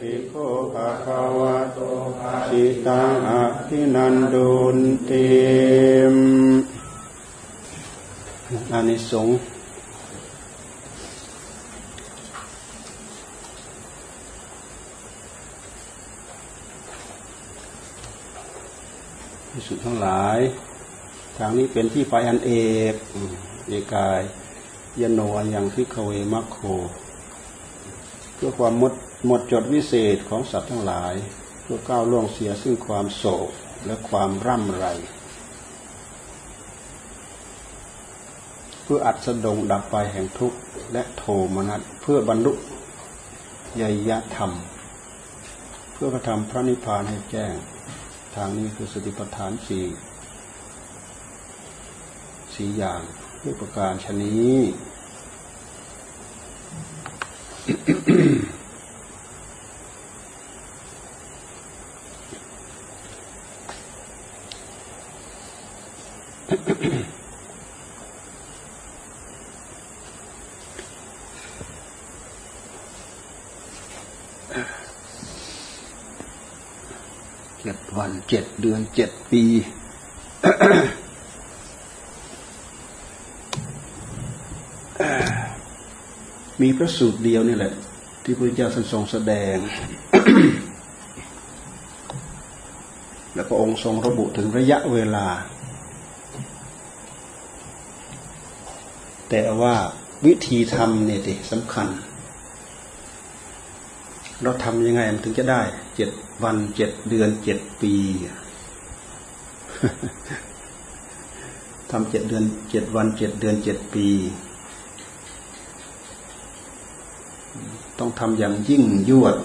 ภิกขุภะคะวะโตสิตังอภินันดุนติมอานิสงส์ที่สุดทั้งหลาย ทางนี้เป็นที่ไปอันเอกเอกายยโนยังพิกเวมัคโค เพื่อความมด หมดจดวิเศษของสัตว์ทั้งหลายเพื่อก้าวล่วงเสียซึ่งความโศกและความร่ำไร เพื่ออัดสดงดับไปแห่งทุกข์และโทมนัสเพื่อบรรลุยยธรรม เพื่อกระทำพระนิพพานให้แจ้ง ทางนี้คือสติปัฏฐานสี่สี่อย่างด้วยประการชนี้เเจ็ดเดือนเจ็ดปี มีพระสูตรเดียวนี่แหละ ที่พระเจ้าทรงแสดง แล้วพระองค์ทรงระบุถึงระยะเวลา แต่ว่าวิธีทำเนี่ยดิสำคัญ เราทำยังไงมันถึงจะได้เจ็ดวันเจ็ดเดือนเจ็ดปีทำเจ็ดเดือนเจ็ดวันเจ็ดเดือนเจ็ดปี ต้องทำอย่างยิ่งยวด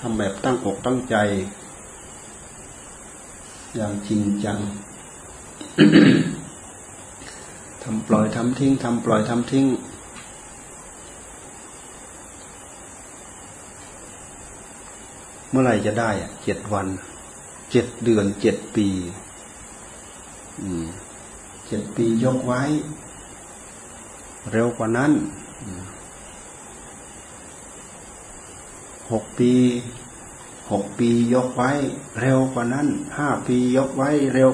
ทำแบบตั้งอกตั้งใจ อย่างจริงจังทำปล่อยทำทิ้งทำปล่อยทำทิ้ง เมื่อไหร่จะได้อะเจ็ดวันเจ็ดเดือนเจ็ดปีเจ็ดปียกไว้ เร็วกว่านั้นหกปีหกปียกไว้ เร็วกว่านั้นห้าปียกไว้ เร็ว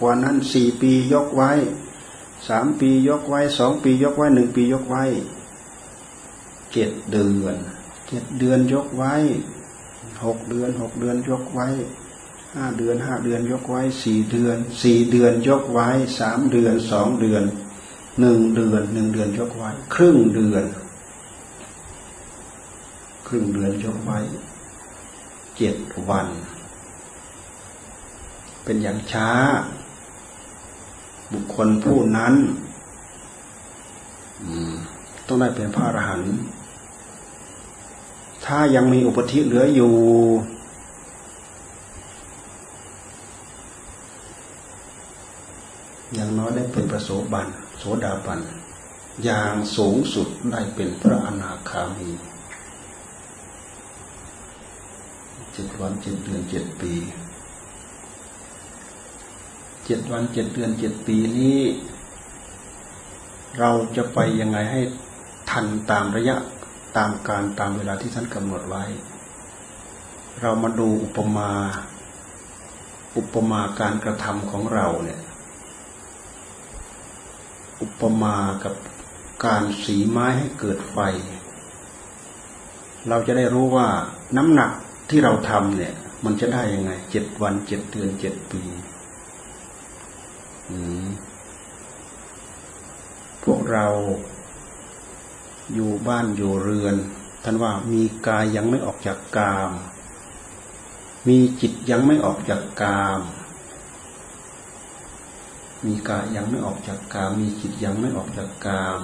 กว่านั้นสี่ปียกไว้สามปียกไว้สองปียกไว้หนึ่งปียกไว้เจ็ดเดือนเจ็ดเดือนยกไว้ หกเดือนหกเดือนยกไว้ห้าเดือนห้าเดือนยกไว้สี่เดือนสี่เดือนยกไว้สามเดือนสองเดือนหนึ่งเดือนหนึ่งเดือนยกไว้ ครึ่งเดือน ครึ่งเดือนยกไว้เจ็ดวัน เป็นอย่างช้า บุคคลผู้นั้นต้องได้เป็นพระอรหันต์ ถ้ายังมีอุปธิเหลืออยู่ อย่างน้อยได้เป็นประโสบันโสดาบัน อย่างสูงสุดได้เป็นพระอนาคามีเจ็ดวันเจ็ดเดือนเจ็ดปีเจ็ดวันเจ็ดเดือนเจ็ดปีนี้ เราจะไปยังไงให้ทันตามระยะ ตามการตามเวลาที่ท่านกำหนดไว้ เรามาดูอุปมา อุปมาการกระทำของเราเนี่ย อุปมากับการสีไม้ให้เกิดไฟ เราจะได้รู้ว่าน้ำหนักที่เราทำเนี่ย มันจะได้ยังไงเจ็ดวันเจ็ดเดือนเจ็ดปีพวกเรา อยู่บ้านอยู่เรือน ท่านว่ามีกายยังไม่ออกจากกาม มีจิตยังไม่ออกจากกาม มีกายยังไม่ออกจากกาม มีจิตยังไม่ออกจากกาม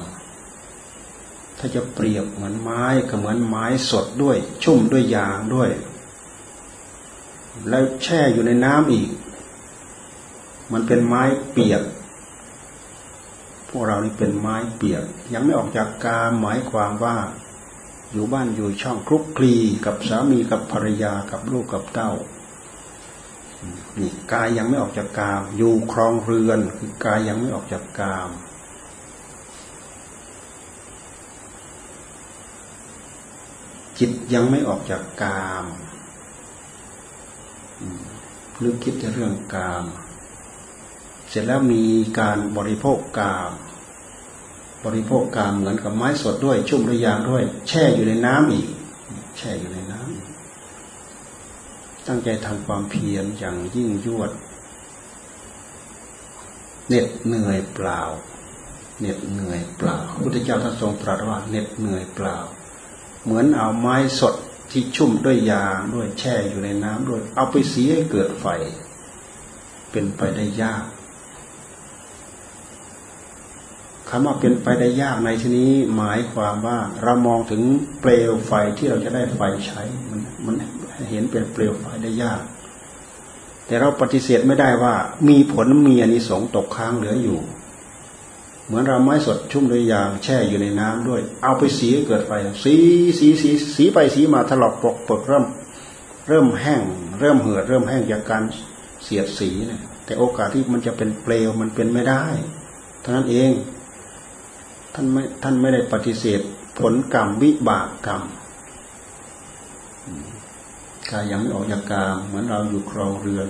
ถ้าจะเปรียบเหมือนไม้ก็เหมือนไม้สดด้วย ชุ่มด้วยยางด้วย แล้วแช่อยู่ในน้ำอีก มันเป็นไม้เปียก พวกเรานี่เป็นไม้เปียก ยังไม่ออกจากกามหมายความว่า อยู่บ้านอยู่ช่องคลุกคลีกับสามีกับภรรยากับลูกกับเต้านี่กายยังไม่ออกจากกาม อยู่ครองเรือนคือกายยังไม่ออกจากกามจิตยังไม่ออกจากกามหรือคิดจะเรื่องกาม เสร็จแล้วมีการบริโภคกามบริโภคกามเหมือนกับไม้สดด้วย ชุ่มด้วยยางด้วย แช่อยู่ในน้ำอีก แช่อยู่ในน้ำตั้งใจทำความเพียรอย่างยิ่งยวดเหน็ดเหนื่อยเปล่าเหน็ดเหนื่อยเปล่าพระพุทธเจ้าท่านทรงตรัสว่าเหน็ดเหนื่อยเปล่า เหมือนเอาไม้สดที่ชุ่มด้วยยางด้วยแช่อยู่ในน้ำด้วย เอาไปเสีให้เกิดไฟ เป็นไปได้ยาก คำว่าเป็นไปได้ยากในที่นี้หมายความว่าเรามองถึงเปลวไฟที่เราจะได้ไฟใช้มันมันเห็นเป็นเปลวไฟได้ยาก แต่เราปฏิเสธไม่ได้ว่า มีผลมีอนิสงส์ตกค้างเหลืออยู่ เหมือนเราไม้สดชุ่มด้วยยางแช่อยู่ในน้ำด้วย เอาไปสีเกิดไฟสีสีสีสีไปสีมาถลอกปกปกเริ่ม เริ่มแห้ง เริ่มเหือดเริ่มแห้งจากการเสียดสีนี่ยแต่โอกาสที่มันจะเป็นเปลวมันเป็นไม่ได้เท่านั้นเอง ท่านไม่ท่านไม่ได้ปฏิเสธ ผลกรรมวิบากกรรมกายยังไม่ออกจากกามเหมือนเราอยู่ครองเรือ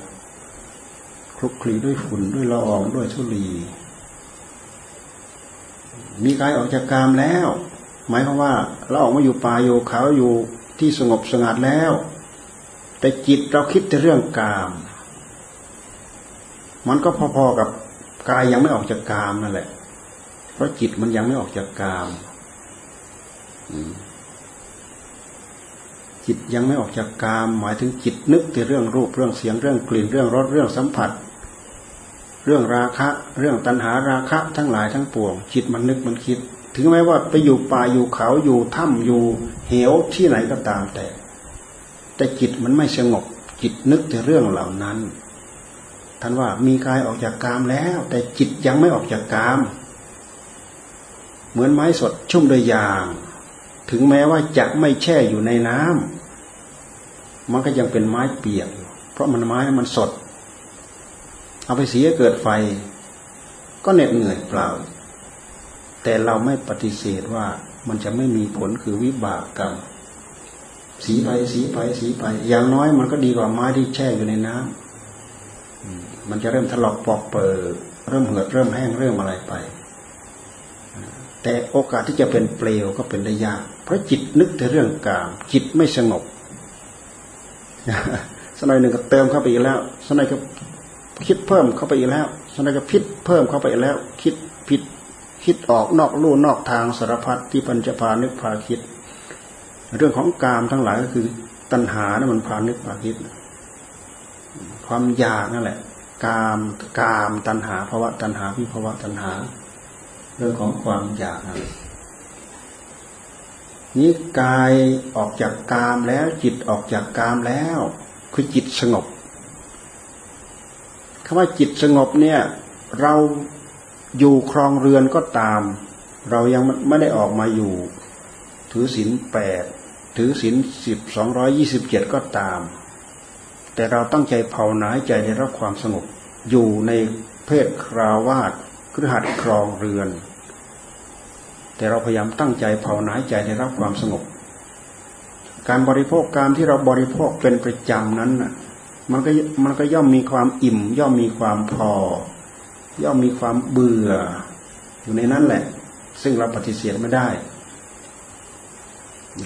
คลุกคลีด้วยฝุ่นด้วยละอองด้วยทุลี มีกายออกจากกามแล้ว หมายความว่า เราออกมาอยู่ป่าอยู่เขาอยู่ที่สงบสงัดแล้ว แต่จิตเราคิดแต่เรื่องกาม มันก็พอๆกับกายยังไม่ออกจากกามนั่นแหละ เพราะจิตมันยังไม่ออกจากกามจิตยังไม่ออกจากกาม หมายถึงจิตนึกแต่เรื่องรูปเรื่องเสียงเรื่องกลิ่นเรื่องรสเรื่องสัมผัส เรื่องราคะ เรื่องตัณหาราคะ ทั้งหลายทั้งปวง จิตมันนึกมันคิด ถึงแม้ว่าไปอยู่ป่าอยู่เขาอยู่ถ้ำอยู่เหวที่ไหนก็ตามแต่ แต่จิตมันไม่สงบ จิตนึกแต่เรื่องเหล่านั้นท่านว่ามีกายออกจากกามแล้ว แต่จิตยังไม่ออกจากกาม เหมือนไม้สดชุ่มด้วยยาง ถึงแม้ว่าจะไม่แช่อยู่ในน้ำมันก็ยังเป็นไม้เปียก เพราะมันไม้มันสด เอาไปเสียเกิดไฟ ก็เหน็ดเหนื่อยเปล่า แต่เราไม่ปฏิเสธว่ามันจะไม่มีผลคือวิบากกรรมสีไปสีไปสีไป อย่างน้อยมันก็ดีกว่าไม้ที่แช่อยู่ในน้ำมันจะเริ่มถลอกปอกเปิดเริ่มเหือดเริ่มแห้งเริ่มอะไรไป แต่โอกาสที่จะเป็นเปลวก็เป็นได้ยาก เพราะจิตนึกแต่เรื่องกาม จิตไม่สงบสมัยหนึ่งก็เติมเข้าไปอีกแล้วสมัยก็คิดเพิ่มเข้าไปอีกแล้วสนก็พิษเพิ่มเข้าไปอีกแล้ว คิดผิดคิดออกนอกลู่นอกทางสารพัดที่ปัญจพานึกพาคิด เรื่องของกามทั้งหลายก็คือ ตัณหานะั่นมันพานึกพาคิด ความอยากนั่นแหละ กามกามตัณหาภาวะตัณหาวิภาวะตัณหา เรื่องของความอยากนี้กายออกจากกามแล้ว จิตออกจากกามแล้ว คือจิตสงบคำว่าจิตสงบเนี่ย เราอยู่ครองเรือนก็ตาม เรายังไม่ได้ออกมาอยู่ ถือศีลแปดถือศีลสิบสองร้อยยี่สิบเจ็ดก็ตาม แต่เราตั้งใจภาวนาใจในรับความสงบ อยู่ในเพศคราวาสคือหัดครองเรือน แต่เราพยายามตั้งใจภาวนาใจในรับความสงบ การบริโภคการที่เราบริโภคเป็นประจำนั้นน่ะมันก็มันก็ย่อมมีความอิ่ม ย่อมมีความพอ ย่อมมีความเบื่อ อยู่ในนั้นแหละ ซึ่งเราปฏิเสธไม่ได้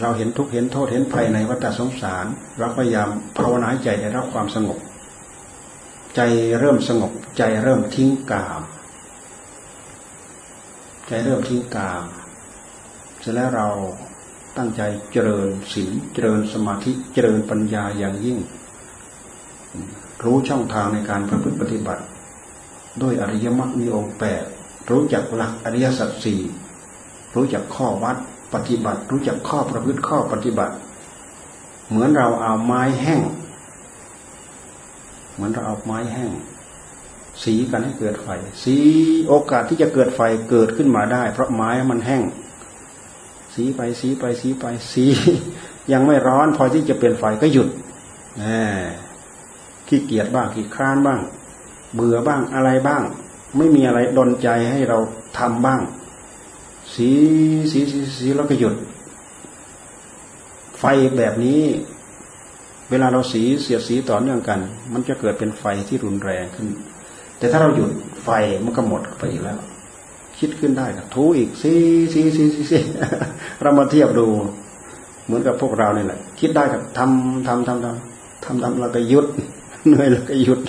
เราเห็นทุกเห็นโทษเห็นภัยในวัฏสงสาร เราพยายามภาวนาใจได้รับความสงบ ใจเริ่มสงบ ใจเริ่มทิ้งกาม ใจเริ่มทิ้งกาม เสร็จแล้วเราตั้งใจเจริญศีลเจริญสมาธิเจริญปัญญาอย่างยิ่ง รู้ช่องทางในการประพฤติปฏิบัติ ด้วยอริยมรรคมีองค์แปดรู้จักหลักอริยสัจสี่รู้จักข้อวัดปฏิบัติ รู้จักข้อประพฤติข้อปฏิบัติ เหมือนเราเอาไม้แห้ง เหมือนเราเอาไม้แห้ง สีกันให้เกิดไฟ สีโอกาสที่จะเกิดไฟเกิดขึ้นมาได้ เพราะไม้มันแห้ง สีไปสีไปสีไปสี ยังไม่ร้อนพอที่จะเป็นไฟก็หยุดขี้เกียจบ้างขี้คร้านบ้าง เบื่อบ้างอะไรบ้าง ไม่มีอะไรดนใจให้เราทำบ้าง สีสีสีสีแล้วก็หยุด ไฟแบบนี้ เวลาเราสีเสียดสีต่อเนื่องกัน มันจะเกิดเป็นไฟที่รุนแรงขึ้น แต่ถ้าเราหยุดไฟมันก็หมดไปแล้ว คิดขึ้นได้ก็ถูอีกสีสีสีสีสีเรามาเทียบดู เหมือนกับพวกเราเนี่ยแหละ คิดได้ก็ทำทำทำทำทำทำแล้วก็หยุดเหนื่อยแล้วก็หยุด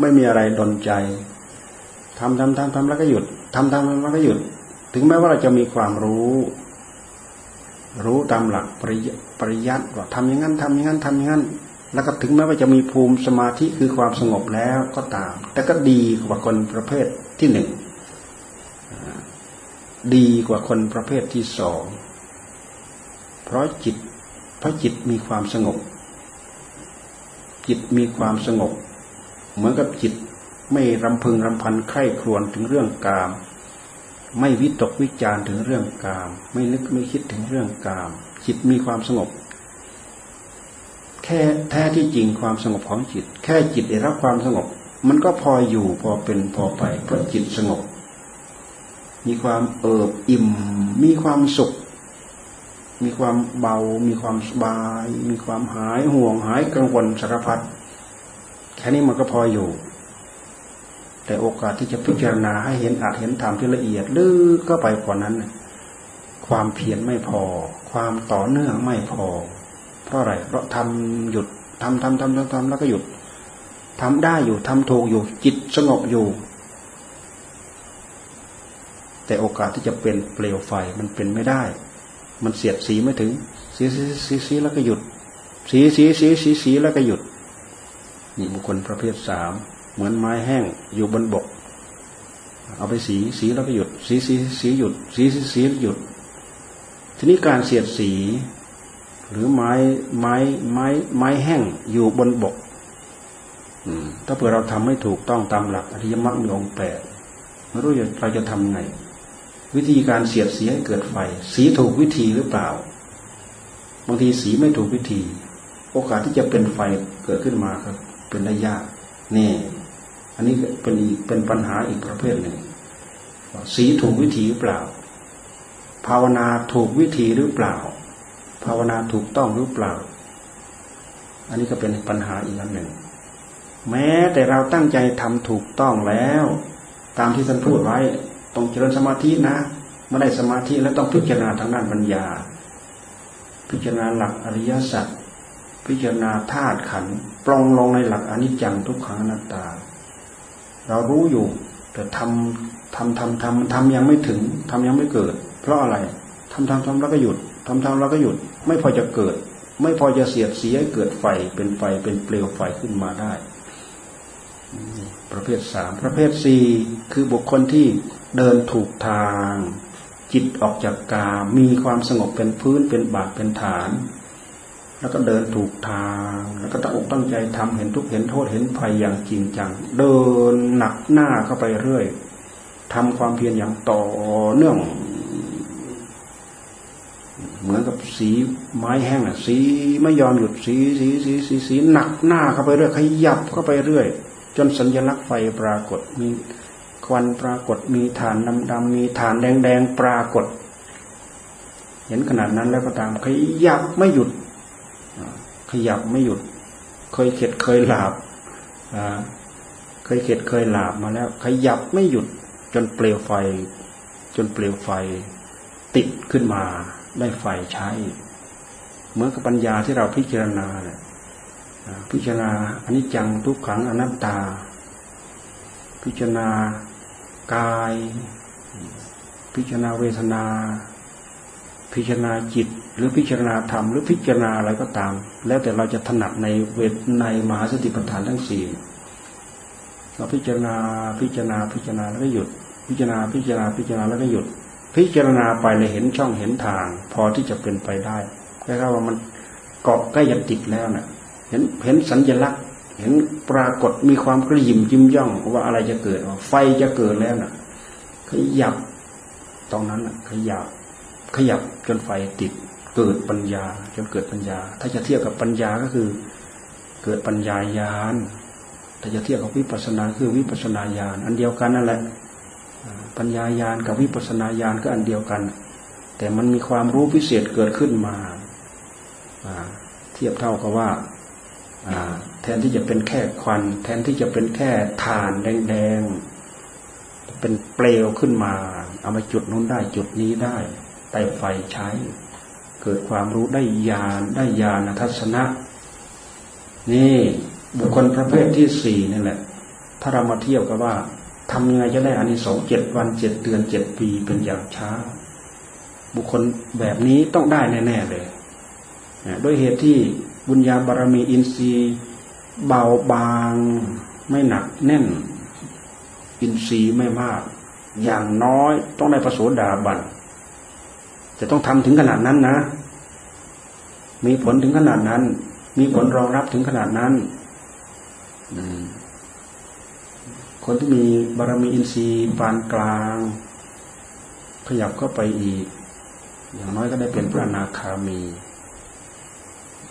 ไม่มีอะไรดนใจทำทำทำทำแล้วก็หยุดทำทำแล้วก็หยุด ถึงแม้ว่าเราจะมีความรู้ รู้ตามหลักปริยปริยัติว่าทำอย่างนั้นทำอย่างนั้นทำอย่างนั้น แล้วก็ถึงแม้ว่าจะมีภูมิสมาธิคือความสงบแล้วก็ตาม แต่ก็ดีกว่าคนประเภทที่หนึ่ง ดีกว่าคนประเภทที่สอง เพราะจิต เพราะจิตมีความสงบ จิตมีความสงบ เหมือนกับจิตไม่รำพึงรำพันไข้ครวนถึงเรื่องกาม ไม่วิตกวิจารถึงเรื่องกาม ไม่นึกไม่คิดถึงเรื่องกาม จิตมีความสงบ แค่แท้ที่จริงความสงบของจิต แค่จิตได้รับความสงบ มันก็พออยู่พอเป็นพอไปเพราะจิตสงบ มีความเอิบอิ่ม มีความสุข มีความเบา มีความสบาย มีความหายห่วงหายกังวลสารพัดแค่นี้มันก็พออยู่ แต่โอกาสที่จะพิจารณาให้เห็นอาจเห็นธรรมที่ละเอียดลึกก็ไปกว่านั้น ความเพียรไม่พอ ความต่อเนื่องไม่พอ เพราะอะไรเพราะทำหยุดทำทำทำทำทำแล้วก็หยุดทำได้อยู่ทำถูกอยู่จิตสงบอยู่ แต่โอกาสที่จะเป็นเปลวไฟมันเป็นไม่ได้ มันเสียดสีไม่ถึง สีสีสีสีแล้วก็หยุด สีสีสีสีสีแล้วก็หยุด นี่บุคคลประเภทสามเหมือนไม้แห้งอยู่บนบก เอาไปสีสีแล้วก็หยุด สีสีสีหยุด สีสีสีหยุด ทีนี้การเสียดสี หรือไม้ไม้ไม้ไม้แห้งอยู่บนบกถ้าเผื่อเราทำไม่ถูกต้องตามหลักอริยมรรคมีองค์แปดไม่รู้เราจะทำไง วิธีการเสียดสีให้เกิดไฟ สีถูกวิธีหรือเปล่า บางทีสีไม่ถูกวิธี โอกาสที่จะเป็นไฟเกิดขึ้นมาครับ เป็นได้ยากนี่ อันนี้เป็นเป็นปัญหาอีกประเภทหนึ่ง สีถูกวิธีหรือเปล่า ภาวนาถูกวิธีหรือเปล่า ภาวนาถูกต้องหรือเปล่า อันนี้ก็เป็นปัญหาอีกอันหนึ่ง แม้แต่เราตั้งใจทำถูกต้องแล้ว ตามที่ท่านพูดไว้ ต้องเจริญสมาธินะเมื่อได้สมาธิแล้วต้องพิจารณาทางด้านปัญญา พิจารณาหลักอริยสัจพิจารณาธาตุขันธ์ปรองลงในหลักอนิจจังทุกขังอนัตตา เรารู้อยู่ แต่ทำทำทำทำทำยังไม่ถึงทำยังไม่เกิด เพราะอะไรทำทำทำแล้วก็หยุดทำทำแล้วก็หยุด ไม่พอจะเกิด ไม่พอจะเสียดสีให้เกิดไฟเป็นไฟเป็นเปลวไฟขึ้นมาได้ประเภทสามประเภทสี่คือบุคคลที่ เดินถูกทาง จิตออกจากกามีความสงบเป็นพื้นเป็นบาทเป็นฐาน แล้วก็เดินถูกทาง แล้วก็ตั้งอกตั้งใจทำเห็นทุกเห็นโทษเห็นภัยอย่างจริงจัง เดินหนักหน้าเข้าไปเรื่อยทำความเพียรอย่างต่อเนื่อง เหมือนกับสีไม้แห้งอะ สีไม่ยอมหยุดสีสีสีสีสีหนักหน้าเข้าไปเรื่อยขยับเข้าไปเรื่อย จนสัญลักษณ์ไฟปรากฏมี ควันปรากฏ มีฐานดำดำมีฐานแดงแดงปรากฏ เห็นขนาดนั้นแล้วก็ตามขยับไม่หยุด ขยับไม่หยุด เคยเข็ดเคยหลาบเคยเข็ดเคยหลาบมาแล้ว ขยับไม่หยุดจนเปลวไฟ จนเปลวไฟ ติดขึ้นมาได้ไฟใช้เหมือนกับปัญญาที่เราพิจารณาเนี่ยพิจารณาอนิจจังทุกขังอนัตตา พิจารณา กาย พิจารณาเวทนา พิจารณาจิต หรือพิจารณาธรรมหรือพิจารณาอะไรก็ตาม แล้วแต่เราจะถนัดในเวทในมหาสติปัฏฐานทั้งสี่เราพิจารณาพิจารณาพิจารณาแล้วก็หยุด พิจารณาพิจารณาพิจารณาแล้วก็หยุด พิจารณาไปเลยเห็นช่องเห็นทาง พอที่จะเป็นไปได้แค่ว่ามันเกาะใกล้จะติดแล้วนะ่ะ เห็นเห็นสัญลักษณ์ เห็นปรากฏมีความกระยิมจิ้มย่องว่าอะไรจะเกิดไฟจะเกิดแล้วนะ่ะ ขยับตรงนั้นนะขยับ ขยับจนไฟติดเกิดปัญญา จนเกิดปัญญา ถ้าจะเทียบกับปัญญาก็คือ เกิดปัญญายานถ้าจะเทียบกับวิปัสสนาคือวิปัสสนาญาณอันเดียวกันนั่นแหละปัญญายานกับวิปัสสนาญาณก็อันเดียวกัน แต่มันมีความรู้พิเศษเกิดขึ้นมาเทียบเท่ากับว่า แทนที่จะเป็นแค่ควัน แทนที่จะเป็นแค่ฐานแดงๆ เป็นเปลวขึ้นมา เอามาจุดนู้นได้จุดนี้ได้ไต่ไฟใช้ เกิดความรู้ได้ญาณได้ญาณทัศนะ นี่บุคคลประเภทที่สี่นี่แหละ ถ้าเรามาเทียบกับว่าทำยังไงจะได้อานิสงส์เจ็ดวันเจ็ดเดือนเจ็ดปีเป็นอย่างช้า บุคคลแบบนี้ต้องได้แน่ ๆ เลยด้วยเหตุที่ บุญญาบารมีอินทรีย์เบาบางไม่หนักแน่น อินทรีย์ไม่มาก อย่างน้อยต้องได้ประโสดาบันจะต้องทำถึงขนาดนั้นนะ มีผลถึงขนาดนั้น มีผลรองรับถึงขนาดนั้นคนที่มีบารมีอินทรีย์ปานกลาง ขยับเข้าไปอีก อย่างน้อยก็ได้เป็นพระนาคามี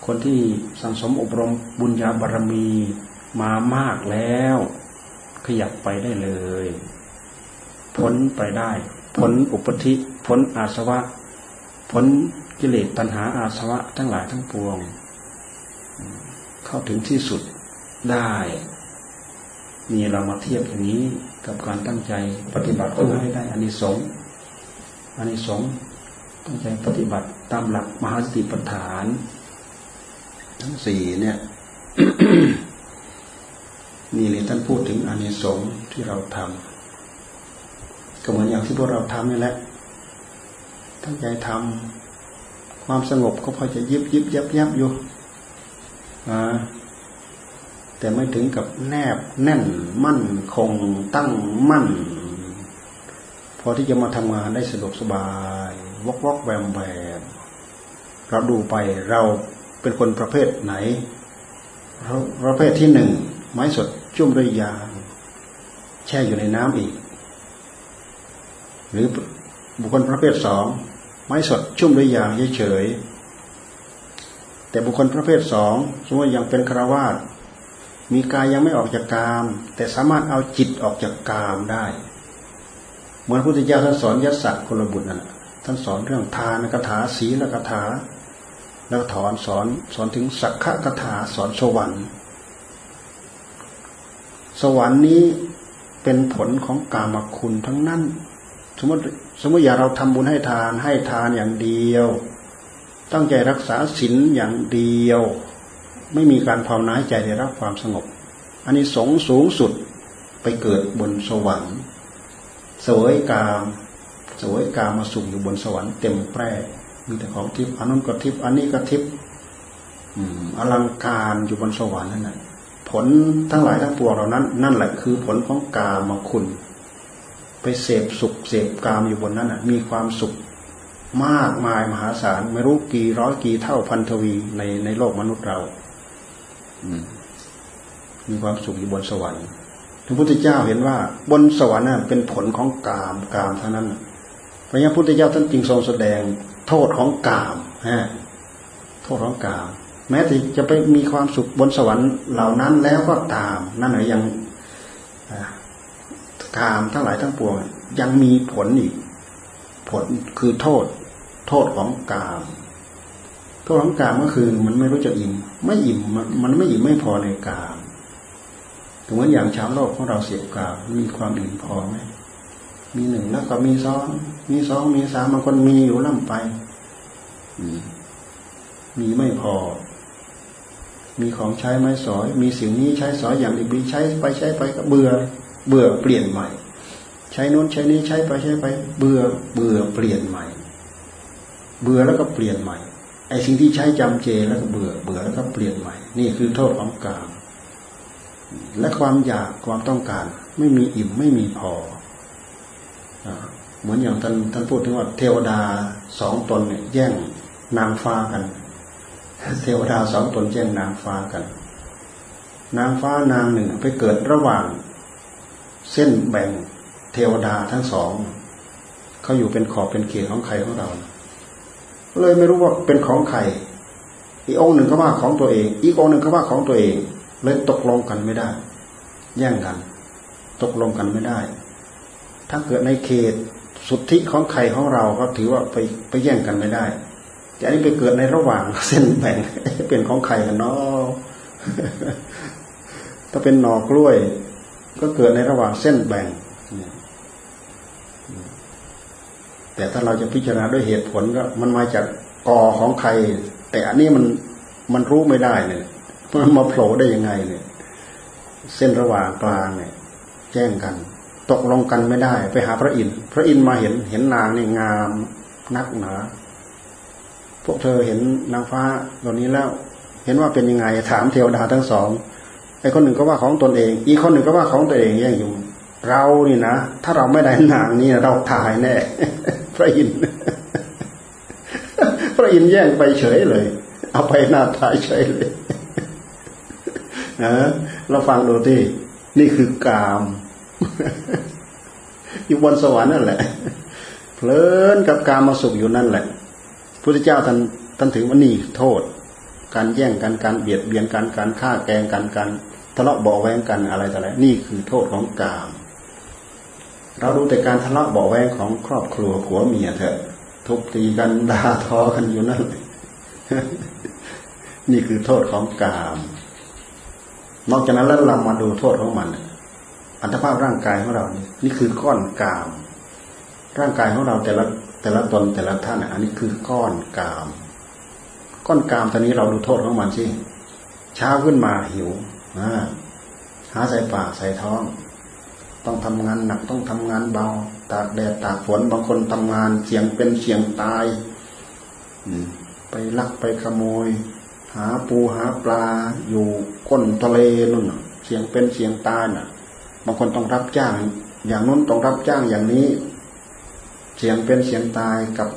คนที่สังสมอบรมบุญญาบารมีมามากแล้ว ขยับไปได้เลย พ้นไปได้พ้นอุปธิพ้นอาสวะพ้นกิเลสตัณหาอาสวะทั้งหลายทั้งปวง เข้าถึงที่สุดได้นี่เรามาเทียบอย่างนี้กับการตั้งใจปฏิบัติเพื่อให้ได้อานิสงส์อานิสงส์ตั้งใจปฏิบัติตามหลักมหาสติปัฏฐาน ทั้งสี่เนี่ยนี่เลยท่านพูดถึงอานิสงส์ที่เราทำก็เหมือนอย่างที่พวกเราทำนี่แหละตั้งใจทำความสงบก็พอจะยิบยิบยับยับอยู่แต่ไม่ถึงกับแนบแน่นมั่นคงตั้งมั่น พอที่จะมาทำงานได้สะดวกสบาย วอกวอกแวมแวมเราดูไปเรา เป็นคนประเภทไหน ประเภทที่หนึ่งไม้สดจุ่มด้วยยางแช่อยู่ในน้ำอีก หรือบุคคลประเภทสองไม้สดชุ่มด้วยยางเฉยแต่บุคคลประเภทสองสมมติยังเป็นคราวาสมีกายยังไม่ออกจากกาม แต่สามารถเอาจิตออกจากกามได้ เหมือนพระพุทธเจ้าท่านสอนยัสสะคนละบุตรนั่นท่านสอนเรื่องทานกถาศีลกถา แล้วถอนสอนสอนถึงสักขะกถาสอนสวรรค์ สวรรค์นี้เป็นผลของกามคุณทั้งนั้น สมมติสมมติอย่าเราทำบุญให้ทานให้ทานอย่างเดียว ตั้งใจรักษาศีลอย่างเดียว ไม่มีการภาวนาใจได้รับความสงบ อันนี้สงสูงสุดไปเกิดบนสวรรค์สวยกามสวยกามมาสุขอยู่บนสวรรค์เต็มแปร่ มีแต่ของทิพย์อันนั้นก็ทิพย์อันนี้ก็ทิพย์อลังการอยู่บนสวรรค์นั่นแหละผลทั้งหลายทั้งปวงเหล่านั้น นั่นแหละคือผลของกามมาคุณ ไปเสพสุขเสพกามอยู่บนนั้นน่ะ มีความสุขมากมายมหาศาลไม่รู้กี่ร้อยกี่เท่าพันทวีในในโลกมนุษย์เรามีความสุขอยู่บนสวรรค์พระพุทธเจ้าเห็นว่า บนสวรรค์นั้นเป็นผลของกามกามเท่านั้นพระยาพุทธเจ้าท่านจึงทรงแสดง โทษของกามฮะโทษของกาม แม้แต่จะไปมีความสุขบนสวรรค์เหล่านั้นแล้วก็ตาม นั่นแหละยังกามทั้งหลายทั้งปวง ยังมีผลอีก ผลคือโทษ โทษของกามก็ของกามก็คือ มันไม่รู้จักอิ่ม ไม่อิ่มมันไม่อิ่มไม่พอในกามถึงว่าอย่างชาวโลกของเราเสียกามมีความอิ่มพอไหม มีหนึ่งแล้วก็มีสองมีสองมีสามบางคนมีอยู่ล่ำไปมีไม่พอ มีของใช้ไม้สอย มีสิ่งนี้ใช้สอยอย่างดีใช้ไปใช้ไปก็เบื่อ เบื่อเปลี่ยนใหม่ ใช้นู้นใช้นี้ใช้ไปใช้ไป เบื่อเบื่อเปลี่ยนใหม่ เบื่อแล้วก็เปลี่ยนใหม่ไอ้สิ่งที่ใช้จำเจแล้วก็เบื่อเบื่อแล้วก็เปลี่ยนใหม่ นี่คือโทษของกามและความอยากความต้องการ ไม่มีอิ่มไม่มีพอ เหมือนอย่างท่านท่านพูดถึงว่าเทวดาสองตนเนี่ยแย่งนางฟ้ากัน เทวดาสองตนแย่งนางฟ้ากัน นางฟ้านางหนึ่งไปเกิดระหว่าง เส้นแบ่งเทวดาทั้งสองเขาอยู่เป็นขอบเป็นเขตของใครของเรา เลยไม่รู้ว่าเป็นของใครอีกองหนึ่งก็ว่าของตัวเอง อีกองหนึ่งก็ว่าของตัวเอง เลยตกลงกันไม่ได้ แย่งกัน ตกลงกันไม่ได้ ถ้าเกิดในเขตสุทธิของใครของเราก็ถือว่าไปไปแย่งกันไม่ได้แต่อันนี้ไปเกิดในระหว่างเส้นแบ่งเป็นของใครกันเนาะถ้าเป็นหนอกล้วย ก็เกิดในระหว่างเส้นแบ่งแต่ถ้าเราจะพิจารณาด้วยเหตุผลก็ มันมาจากกอของใคร แต่อันนี้มันมันรู้ไม่ได้เนี่ยมันมาโผล่ได้ยังไงเนี่ย เส้นระหว่างกลางเนี่ย แจ้งกัน ตกลงกันไม่ได้ ไปหาพระอินทร์พระอินทร์มาเห็นเห็นนางนี่งามนักหนา พวกเธอเห็นนางฟ้าตัวนี้แล้ว เห็นว่าเป็นยังไง ถามเทวดาทั้งสองไอ้คนหนึ่งก็ว่าของตนเอง อีกคนหนึ่งก็ว่าของตัวเองแย่งอยู่เรานี่นะถ้าเราไม่ได้นางนี่เราตายแน่ พระอินทร์พระอินทร์แย่งไปเฉยเลย เอาไปหน้าตายเฉยเลยนะเราฟังดูที่นี่คือกาม อยู่บนสวรรค์นั่นแหละ เพลินกับกามมาสุขอยู่นั่นแหละพุทธเจ้าท่านท่านถึงว่านี่โทษ การแย่งกันการเบียดเบียนกันการฆ่าแกงกันการทะเลาะเบาแวงกันอะไรต่ออะไรนี่คือโทษของกาม เราดูแต่การทะเลาะเบาแวงของครอบครัวผัวเมียเถอะทุบตีกันด่าทอกันอยู่นั่นนี่คือโทษของกาม นอกจากนั้นแล้วเรามาดูโทษของมัน อัตภาพร่างกายของเรานี่นี่คือก้อนกาม ร่างกายของเราแต่ละแต่ละตนแต่ละท่านอันนี้คือก้อนกาม ก้อนกามตอนนี้เราดูโทษของมันสิเช้าขึ้นมาหิวหาใส่ปากใส่ท้อง ต้องทำงานหนักต้องทำงานเบา ตากแดดตากฝนบางคนทำงานเสี่ยงเป็นเสี่ยงตายไปลักไปขโมย หาปูหาปลา อยู่ก้นทะเลนู่นเสี่ยงเป็นเสี่ยงตายน่ะ บางคนต้องรับจ้าง อย่างนู้นต้องรับจ้างอย่างนี้ เสียงเป็นเสียงตายกับ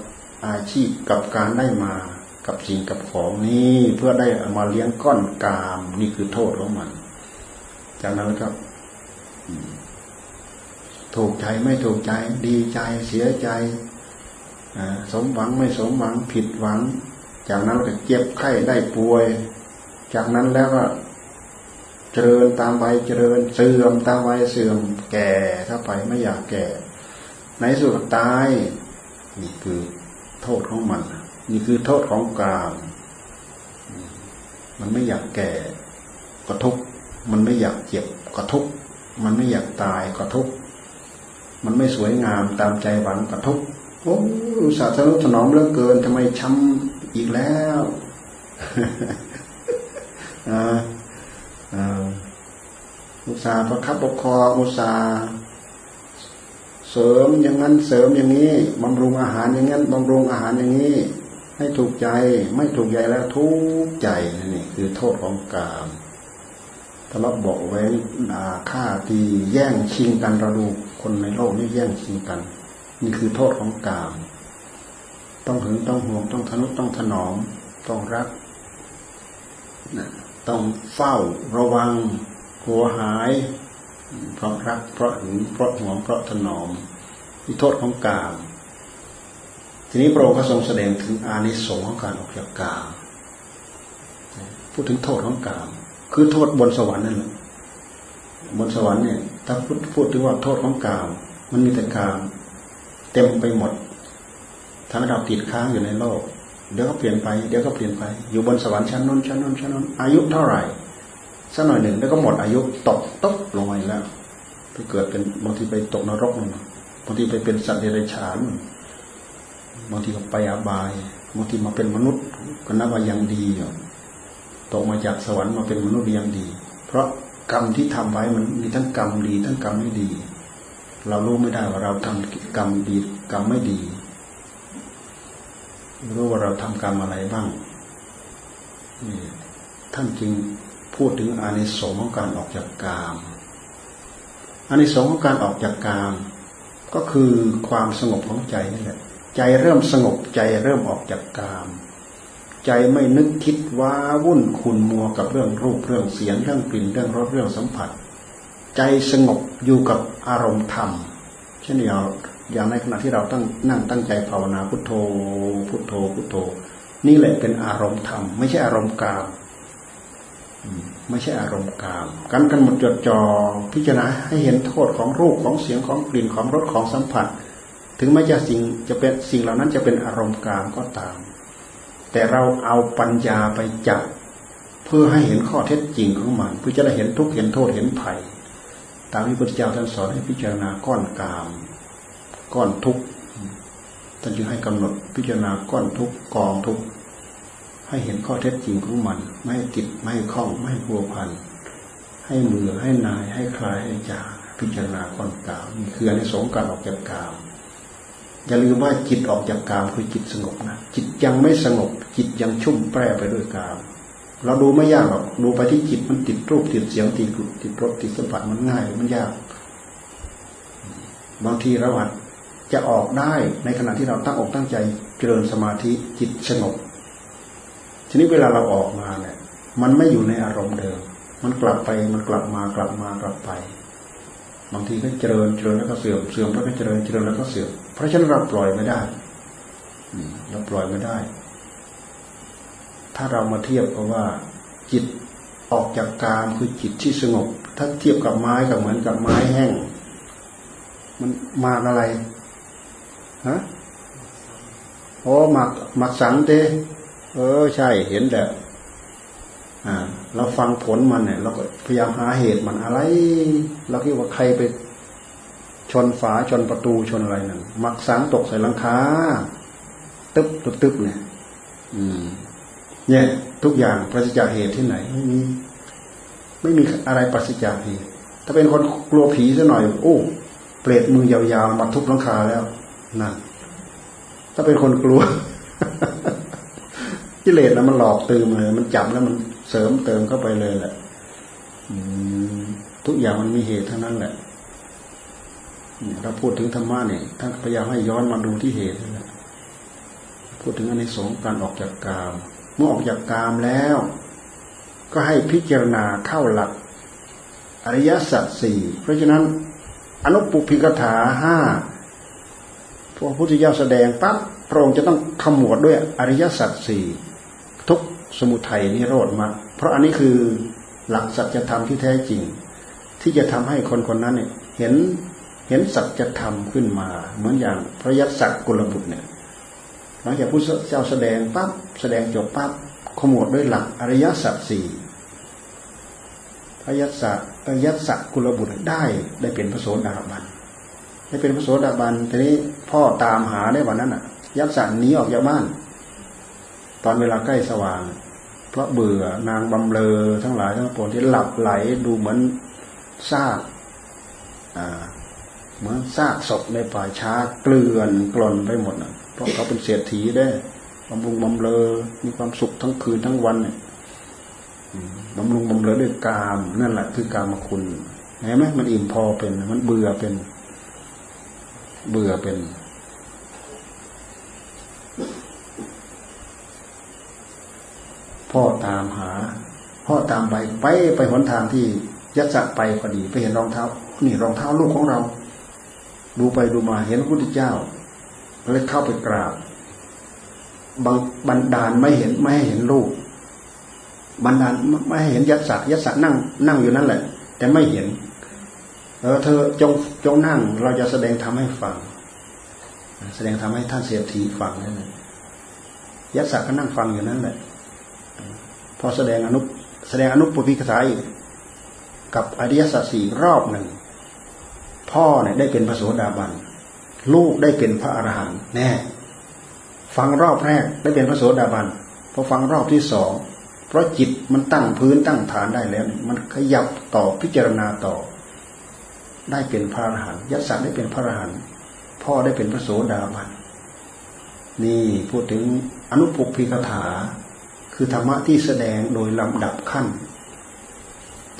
อาชีพกับการได้มากับสิ่งกับของนี้เพื่อได้มาเลี้ยงก้อนกามนี่คือโทษของมัน จากนั้นก็ถูกใจไม่ถูกใจ ดีใจเสียใจสมหวังไม่สมหวังผิดหวัง จากนั้นก็เจ็บไข้ได้ป่วย จากนั้นแล้วก็ เจริญตามไปเจริญเสื่อมตามไปเสื่อมแก่ถ้าไปไม่อยากแก่ ในสุดตายนี่คือโทษของมัน นี่คือโทษของกามมันไม่อยากแก่ก็ทุกมันไม่อยากเจ็บก็ทุกมันไม่อยากตายก็ทุกมันไม่สวยงามตามใจหวังก็ทุกโอ้สาสนุถนอมเรื่องเกินทำไมช้ำอีกแล้ว อุตสาห์ประคับประคองอุตสาห์เสริมอย่างนั้นเสริมอย่างนี้บำรุงอาหารอย่างนั้นบำรุงอาหารอย่างนี้ ให้ถูกใจไม่ถูกใจแล้วทุกใจนี่คือโทษของกามทะเลาะบอกไว้ด่าฆ่าตีแย่งชิงกันเราดูคนในโลกนี่แย่งชิงกัน นี่คือโทษของกาม ต้องถึงต้องห่วงต้องทนุต้องถนอมต้องรักนะ ต้องเฝ้าระวังหัวหาย เพราะรัก เพราะหึงเพราะหวงเพราะถนอมที่โทษของกาม ทีนี้พระองค์ก็ทรงแสดงถึงอานิสงส์ของการออกจากกามพูดถึงโทษของกาม คือโทษบนสวรรค์นั่นแหละบนสวรรค์เนี่ย ถ้าพูดพูดถึงว่าโทษของกาม มันมีแต่กาม เต็มไปหมดทำให้เราติดค้างอยู่ในโลก เดี๋ยวก็เปลี่ยนไป เดี๋ยวก็เปลี่ยนไป อยู่บนสวรรค์ชั้นนู้นชั้นนู้นชั้นนู้นอายุเท่าไหร่สักหน่อยหนึ่งแล้วก็หมดอายุตกตกลงไปแล้วไปเกิดเป็นบางทีไปตกนรกนู่นบางทีไปเป็นสัตว์เดรัจฉานบางทีก็ไปอาบายบางทีมาเป็นมนุษย์ก็นับว่ายังดีอยู่ตกมาจากสวรรค์มาเป็นมนุษย์ยังดี เพราะกรรมที่ทำไว้มันมีทั้งกรรมดี ทั้งกรรมไม่ดี เรารู้ไม่ได้ว่าเราทำกรรมดีกรรมไม่ดี รู้ว่าเราทำกรรมอะไรบ้างนี่ท่านจึงพูดถึงอานิสงส์ของการออกจากกามอานิสงส์ของการออกจากกาม ก็คือความสงบของใจนี่แหละ ใจเริ่มสงบใจเริ่มออกจากกาม ใจไม่นึกคิดว่าวุ่นขุนมัวกับเรื่องรูปเรื่องเสียงเรื่องกลิ่นเรื่องรสเรื่องสัมผัส ใจสงบอยู่กับอารมณ์ธรรมเช่นอย่าง อย่างในขณะที่เราตั้งนั่งตั้งใจภาวนาพุทโธ พุทโธ พุทโธ นี่แหละเป็นอารมณ์ธรรม ไม่ใช่อารมณ์กามไม่ใช่อารมณ์กาม การกันหมดจดจ่อพิจารณาให้เห็นโทษของรูปของเสียงของกลิ่นของรสของสัมผัส ถึงแม้จะสิ่งจะเป็นสิ่งเหล่านั้นจะเป็นอารมณ์กามก็ตาม แต่เราเอาปัญญาไปจับเพื่อให้เห็นข้อเท็จจริงของมัน เพื่อจะได้เห็นทุกข์เห็นโทษเห็นภัย ตามที่พระพุทธเจ้าท่านสอนให้พิจารณาก้อนกาม ก้อนทุกข์ท่านจึงให้กำหนดพิจารณาก้อนทุกข์กองทุกข์ให้เห็นข้อเท็จจริงของมัน ไม่ให้ติดไม่ให้คล้องไม่ให้พัวพันให้เมือให้นายให้คลายให้จาพิจารณาก้อนกามนี่คือในสงการออกจากกามอย่าลืมว่าจิตออกจากกามคือจิตสงบนะจิตยังไม่สงบ จิตยังชุ่มแปรไปด้วยกามเราดูไม่ยากหรอกดูไปที่จิตมันติดรูปติดเสียงติดติดรสติดสัมผัสมันง่ายมันยาก บางทีเราอาจ จะออกได้ในขณะที่เราตั้งอกตั้งใจเจริญสมาธิจิตสงบ ทีนี้เวลาเราออกมาเนี่ยมันไม่อยู่ในอารมณ์เดิม มันกลับไปมันกลับมากลับมากลับไป บางทีก็เจริญเจริญแล้วก็เสื่อมเสื่อมแล้วก็เจริญเจริญแล้วก็เสื่อมเพราะฉะนั้นเราปล่อยไม่ได้เราปล่อยไม่ได้ ถ้าเรามาเทียบกับว่าจิตออกจากกามคือจิตที่สงบ ถ้าเทียบกับไม้ก็เหมือนกับไม้แห้ง มันมาอะไร ฮะโอ้หมักหมักสังเตเออใช่เห็นแต่อ่า เราฟังผลมันเนี่ยเราก็พยายามหาเหตุมันอะไร เราคิดว่าใครไป ชนฝาชนประตูชนอะไรนั่นมักสังตกใส่หลังคาตึ๊บตึ๊บตึ๊บเนี่ย อืม เนี่ย ทุกอย่างปราศจากเหตุที่ไหนไม่มีไม่มีอะไรปราศจากเหตุถ้าเป็นคนกลัวผีซะหน่อย โอ้เปรตมือยาวๆมาทุบหลังคาแล้ว นั่นถ้าเป็นคนกลัวกิเลสนะมันหลอกตืมเลยมันจับแล้วมันเสริมเติมเข้าไปเลยแหละทุกอย่างมันมีเหตุเทั้งนั้นแหละเราพูดถึงธรรมะเนี่ยท่านพยายามให้ย้อนมาดูที่เหตุนั่นแหละพูดถึงอันในสงการออกจากกาม เมื่อออกจากกามแล้ว ก็ให้พิจารณาเข้าหลัก อริยสัจสี่เพราะฉะนั้น อนุปุพิกถาห้า พระพุทธเจ้าแสดงปั๊บพระองค์จะต้องขมวดด้วยอริยสัจสี่ทุกสมุทัยนิโรธมาเพราะอันนี้คือหลักสัจธรรมที่แท้จริง ที่จะทำให้คนคนนั้นเนี่ยเห็นเห็นสัจธรรมขึ้นมา เหมือนอย่างพระยัสักกุลบุตรเนี่ยหลังจากพุทธเจ้าแสดงปั๊บแสดงจบปั๊บขมวดด้วยหลักอริยสัจสี่พระยัสักพระยัสักกุลบุตรได้ได้เป็นพระโสดาบัน ได้เป็นพระโสดาบันทีนี้พ่อตามหาได้วันนั้นอะ ยักษ์สันหนีออกจากบ้าน ตอนเวลาใกล้สว่าง เพราะเบื่อนางบำเลอทั้งหลายทั้งปวงที่หลับไหลดูเหมือนซากเหมือนซากศพในป่าช้าเกลื่อนกลนไปหมดนะเพราะเขาเป็นเศรษฐีได้บำรุงบำเลอมีความสุขทั้งคืนทั้งวันเนี่ยบำรุงบำเลอด้วยกาม นั่นแหละคือกามคุณเห็นไหมมันอิ่มพอเป็น มันเบื่อเป็น เบื่อเป็น พ่อตามหา พ่อตามไปไปไปหนทางที่ยัดสะไปพอดี ไปเห็นรองเท้า นี่รองเท้าลูกของเรา ดูไปดูมาเห็นพระพุทธเจ้าเลยเข้าไปกราบบางบันดาลไม่เห็นไม่ให้เห็นลูกบันดาลไม่ให้เห็นยัดสะยัดสะนั่ง นั่งอยู่นั่นแหละ แต่ไม่เห็น เออเธอจงจงนั่ง เราจะแสดงทำให้ฟัง แสดงทำให้ท่านเสียทีฟังนั่นแหละยัดสะก็นั่งฟังอยู่นั่นแหละ พอแสดงอนุแสดงอนุปปิกถาอีกกับอริยสัจสี่รอบหนึ่ง พ่อเนี่ยได้เป็นพระโสดาบัน ลูกได้เป็นพระอรหันต์แน่ ฟังรอบแรกได้เป็นพระโสดาบันพอฟังรอบที่สองเพราะจิตมันตั้งพื้นตั้งฐานได้แล้ว มันขยับต่อพิจารณาต่อ ได้เป็นพระอรหันต์ยัสัตได้เป็นพระอรหันต์พ่อได้เป็นพระโสดาบันนี่พูดถึงอนุปุกพิกถา คือธรรมะที่แสดงโดยลำดับขั้น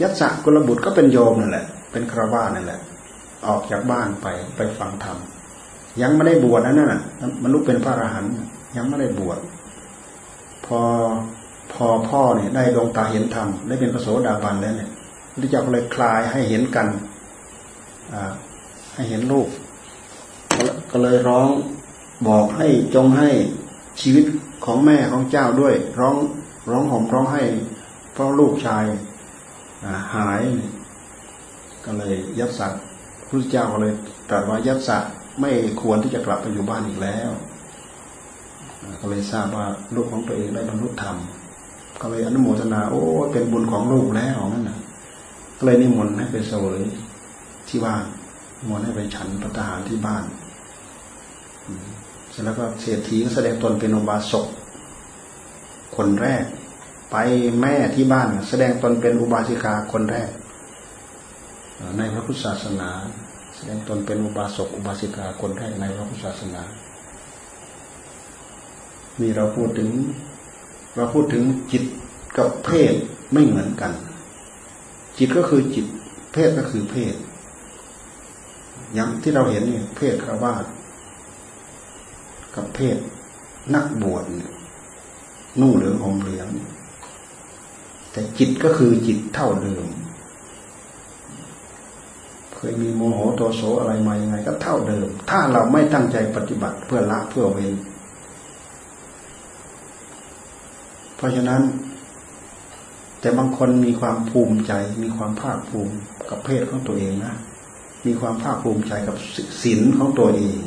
ยัตสะกุลบุตรก็เป็นโยมนั่นแหละ เป็นคราวานั่นแหละ ออกจากบ้านไปไปฟังธรรมยังไม่ได้บวชนั่นน่ะมันลุกเป็นพระอรหันต์ยังไม่ได้บวชพอพอพ่อเนี่ยได้ดวงตาเห็นธรรมได้เป็นพระโสดาบันแล้วเนี่ยพระเจ้าก็เลยคลายให้เห็นกัน ให้เห็นลูก ก็เลยร้องบอกให้จงให้ชีวิตของแม่ของเจ้าด้วย ร้องร้องห่มร้องให้เพราะลูกชายหาย ก็เลยยัดสักพระเจ้าก็เลยตรัสว่ายัดสักไม่ควรที่จะกลับไปอยู่บ้านอีกแล้วกก็เลยทราบว่าลูกของตัวเองได้บรรลุธรรมก็เลยอนุโมทนา โอ้เป็นบุญของลูกแล้วนั่นนะก็เลยนิมนต์ให้ไปเสวย ที่บ้านนิมนให้ไปฉันพระทหารที่บ้านเสร็จแล้วก็เศรษฐีก็แสดงตนเป็นอุบาสกคนแรก ไปแม่ที่บ้าน แสดงตนเป็นอุบาสิกาคนแรก ในพระพุทธศาสนา แสดงตนเป็นอุบาสกอุบาสิกาคนแรกในพระพุทธศาสนามีเราพูดถึง เราพูดถึงจิตกับเพศไม่เหมือนกัน จิตก็คือจิต เพศก็คือเพศ อย่างที่เราเห็นนี่เพศคราวาสกับเพศนักบวชนุ่งเหลืองห่มเหลือง แต่จิตก็คือจิตเท่าเดิม เคยมีโมโหโตโสอะไรมายังไง ก็เท่าเดิม ถ้าเราไม่ตั้งใจปฏิบัติเพื่อละเพื่อเว้นเพราะฉะนั้น แต่บางคนมีความภูมิใจ มีความภาคภูมิกับเพศของตัวเองนะ มีความภาคภูมิใจกับศีลของตัวเอง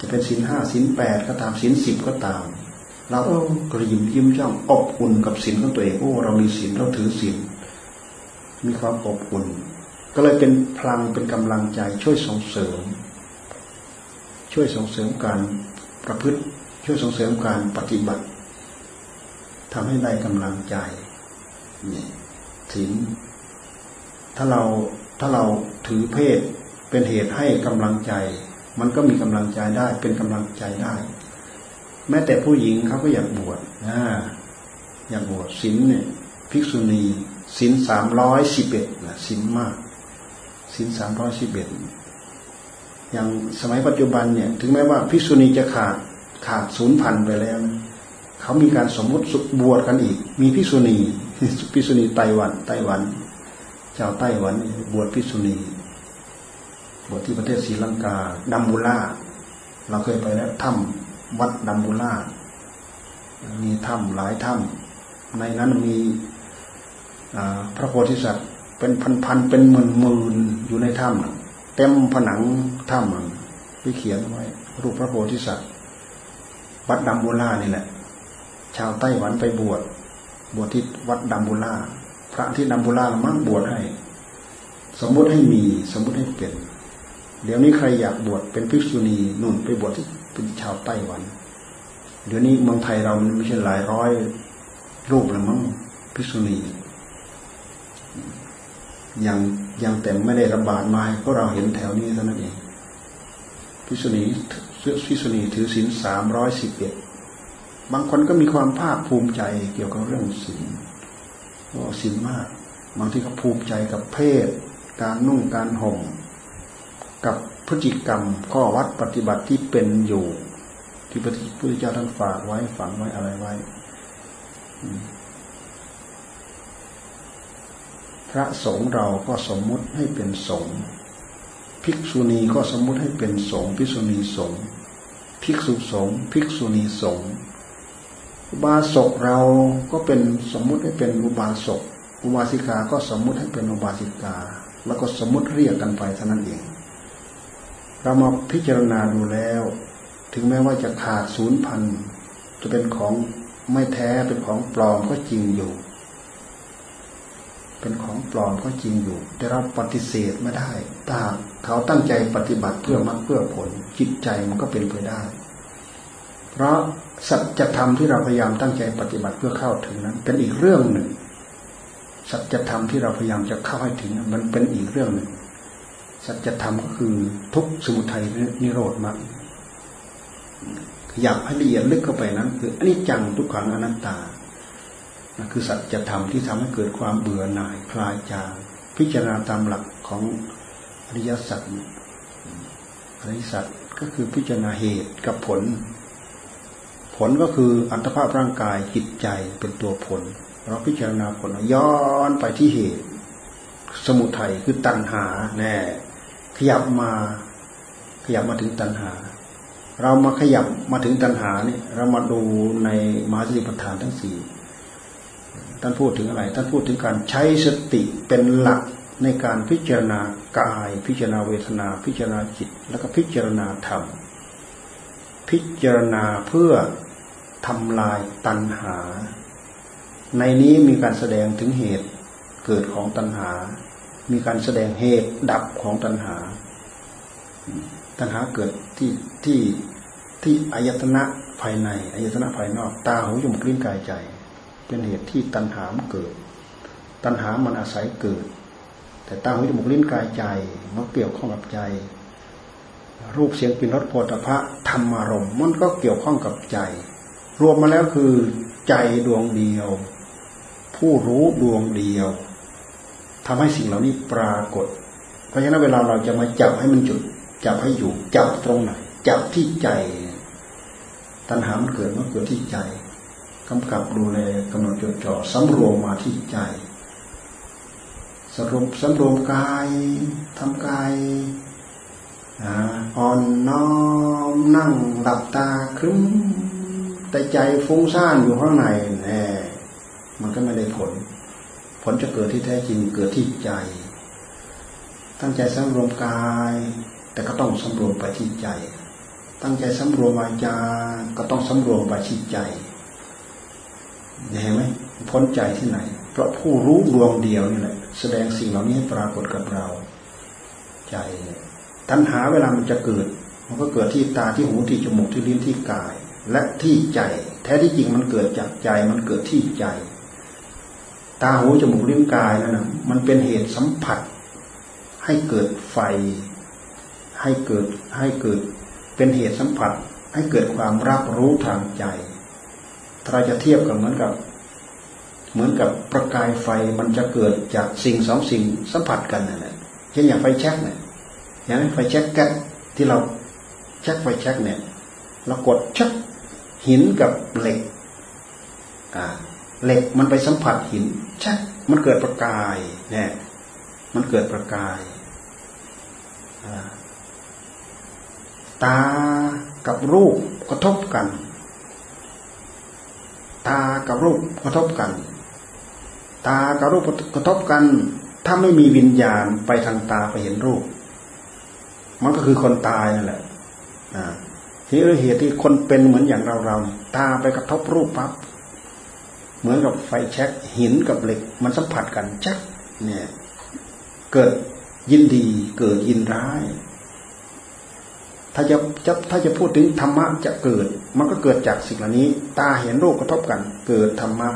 จะเป็นสินห้าสินแปดก็ตามสินสิบก็ตาม เราเออกระยิมยิ้มย่องอบอุ่นกับสินของตัวเองโอ้เรามีสินเราถือสินมีความอบอุ่น ก็เลยเป็นพลังเป็นกำลังใจช่วยส่งเสริม ช่วยส่งเสริมการประพฤติช่วยส่งเสริมการปฏิบัติทำให้ได้กำลังใจนี่สินถ้าเราถ้าเรา ถือเพศ เป็นเหตุให้กำลังใจ มันก็มีกำลังใจได้ เป็นกำลังใจได้ แม้แต่ผู้หญิงเขาก็อยากบวชนะอยากบวชศีลเนี่ยภิกษุณีศีลสามร้อยสิบเอ็ดนะศีลมากศีลสามร้อยสิบเอ็ดอย่างสมัยปัจจุบันเนี่ย ถึงแม้ว่าภิกษุณีจะขาดขาดศูนย์พันไปแล้ว เขามีการสมมติบวชกันอีก มีภิกษุณีภิกษุณีไต้หวันไต้หวัน เจ้าไต้หวันบวชภิกษุณี บวชที่ประเทศศรีลังกาดัมบูล่าเราเคยไปแล้วถ้ำวัดดัมบูล่ามีถ้ำหลายถ้ำในนั้นมีพระโพธิสัตว์เป็นพันๆเป็นหมื่นหมื่นอยู่ในถ้ำเต็มผนังถ้ำที่เขียนไว้ รูปพระโพธิสัตว์วัดดัมบูล่านี่แหละ ชาวไต้หวันไปบวชบวชที่วัดดัมบูล่าพระที่ดัมบูล่ามั่งบวชให้ สมมุติให้มีสมมุติให้เป็น เดี๋ยวนี้ใครอยากบวชเป็นภิกษุณีนุ่นไปบวชที่เป็นชาวไต้หวัน เดี๋ยวนี้เมืองไทยเรามันไม่ใช่หลายร้อยรูปแล้วมั้งภิกษุณียังยังแต่ไม่ได้ระบาดมาก็เราเห็นแถวนี้เท่านั้นเองภิกษุณีภิกษุณีถือศีลสามร้อยสิบเอ็ดบางคนก็มีความภาคภูมิใจเกี่ยวกับเรื่องศีลว่าศีลมาก บางที่เขาภูมิใจกับเพศ การนุ่งการห่ม กับพฤติกรรมข้อวัดปฏิบัติที่เป็นอยู่ ที่พระพุทธเจ้าท่านฝากไว้ฝังไว้อะไรไว้พระสงฆ์เราก็สมมุติให้เป็นสงฆ์ภิกษุณีก็สมมุติให้เป็นสงฆ์ภิกษุณีสงฆ์ภิกษุสงฆ์ภิกษุณีสงฆ์อุบาสกเราก็เป็นสมมุติให้เป็นอุบาสกอุบาสิกาก็สมมุติให้เป็นอุบาสิกา แล้วก็สมมุติเรียกกันไปเท่านั้นเอง เรามาพิจารณาดูแล้ว ถึงแม้ว่าจะขาดศูนย์พันจะเป็นของไม่แท้เป็นของปลอมก็จริงอยู่ เป็นของปลอมก็จริงอยู่แต่เราปฏิเสธไม่ได้ถ้าเขาตั้งใจปฏิบัติเพื่อมรรคเพื่อผล จิตใจมันก็เป็นไปได้ เพราะสัจธรรมที่เราพยายามตั้งใจปฏิบัติเพื่อเข้าถึงนั้น เป็นอีกเรื่องหนึ่งสัจธรรมที่เราพยายามจะเข้าให้ถึงมันเป็นอีกเรื่องหนึ่ง สัจธรรมก็คือทุกสมุทัยนิโรธมรรคอยากให้ละเอียดลึกเข้าไปนั้น คืออนิจจังทุกขังอนัตตานั่นคือสัจธรรมที่ทำให้เกิดความเบื่อหน่ายคลายจางพิจารณาตามหลักของอริยสัจอริยสัจก็คือพิจารณาเหตุกับผล ผลก็คืออัตภาพร่างกายจิตใจเป็นตัวผล เราพิจารณาผลย้อนไปที่เหตุ สมุทัยคือตัณหาแน่ ขยับมาขยับมาถึงตัณหา เรามาขยับมาถึงตัณหาเนี่ยเรามาดูในมหาสติปัฏฐานทั้งสี่ท่านพูดถึงอะไรท่านพูดถึงการใช้สติเป็นหลักในการพิจารณากาย พิจารณาเวทนา พิจารณาจิต แล้วก็พิจารณาธรรม พิจารณาเพื่อทำลายตัณหา ในนี้มีการแสดงถึงเหตุเกิดของตัณหา มีการแสดงเหตุดับของตัณหา ตัณหาเกิดที่ที่ที่อายตนะภายในอายตนะภายนอก ตาหูจมูกลิ้นกายใจ เป็นเหตุที่ตัณหามันเกิด ตัณหามันอาศัยเกิด แต่ตาหูจมูกลิ้นกายใจมันเกี่ยวข้องกับใจ รูปเสียงกลิ่นรสโผฏฐะธรรมารมณ์มันก็เกี่ยวข้องกับใจ รวมมาแล้วคือใจดวงเดียว ผู้รู้ดวงเดียว ทำให้สิ่งเหล่านี้ปรากฏ เพราะฉะนั้นเวลาเราจะมาจับให้มันจุด จับให้อยู่ จับตรงไหน จับที่ใจ ตัณหามันเกิดมันเกิดที่ใจกำกับดูแลกำหนดจดจ่อสำรวมมาที่ใจสำรวมสำรวมกายทำกายอ่อนน้อมนั่งหลับตาครึ้มแต่ใจฟุ้งซ่านอยู่ข้างในแน่มันก็ไม่ได้ผล ผลจะเกิดที่แท้จริงเกิดที่ใจ ตั้งใจสำรวมกาย แต่ก็ต้องสำรวมไปที่ใจ ตั้งใจสำรวมวาจาก็ต้องสำรวมไปที่ใจเห็นไหมพ้นใจที่ไหน เพราะผู้รู้ดวงเดียวนี่แหละ แสดงสิ่งเหล่านี้ปรากฏกับเรา ใจตัณหาเวลามันจะเกิด มันก็เกิดที่ตาที่หูที่จมูกที่ลิ้นที่กาย และที่ใจ แท้ที่จริงมันเกิดจากใจมันเกิดที่ใจ ตาหูจมูกลิ้นกายนั่นนะมันเป็นเหตุสัมผัส ให้เกิดไฟ ให้เกิดให้เกิด เป็นเหตุสัมผัส ให้เกิดความรับรู้ทางใจถ้าเราจะเทียบกับเหมือนกับ เหมือนกับประกายไฟมันจะเกิดจากสิ่งสองสิ่งสัมผัสกันนั่นแหละเช่นอย่างไฟแช็กเนี่ยอย่างไฟแช็กแก๊สที่เราแช็กไฟแช็กเนี่ยเรากดชักหินกับเหล็ก อ่า เหล็กมันไปสัมผัสหินชักมันเกิดประกายเนี่ยมันเกิดประกายอ่าตากับรูปกระทบกัน ตากับรูปกระทบกัน ตากับรูปกระทบกัน ถ้าไม่มีวิญญาณไปทางตาไปเห็นรูป มันก็คือคนตายนั่นแหละที่เหตุที่คนเป็นเหมือนอย่างเราเราตาไปกระทบรูปปั๊บ เหมือนกับไฟแช็กหินกับเหล็ก มันสัมผัสกันชักเนี่ย เกิดยินดีเกิดยินร้าย ถ้าจะจะถ้าจะพูดถึงธรรมะจะเกิด มันก็เกิดจากสิ่งเหล่านี้ ตาเห็นรูปกระทบกัน เกิดธรรมะ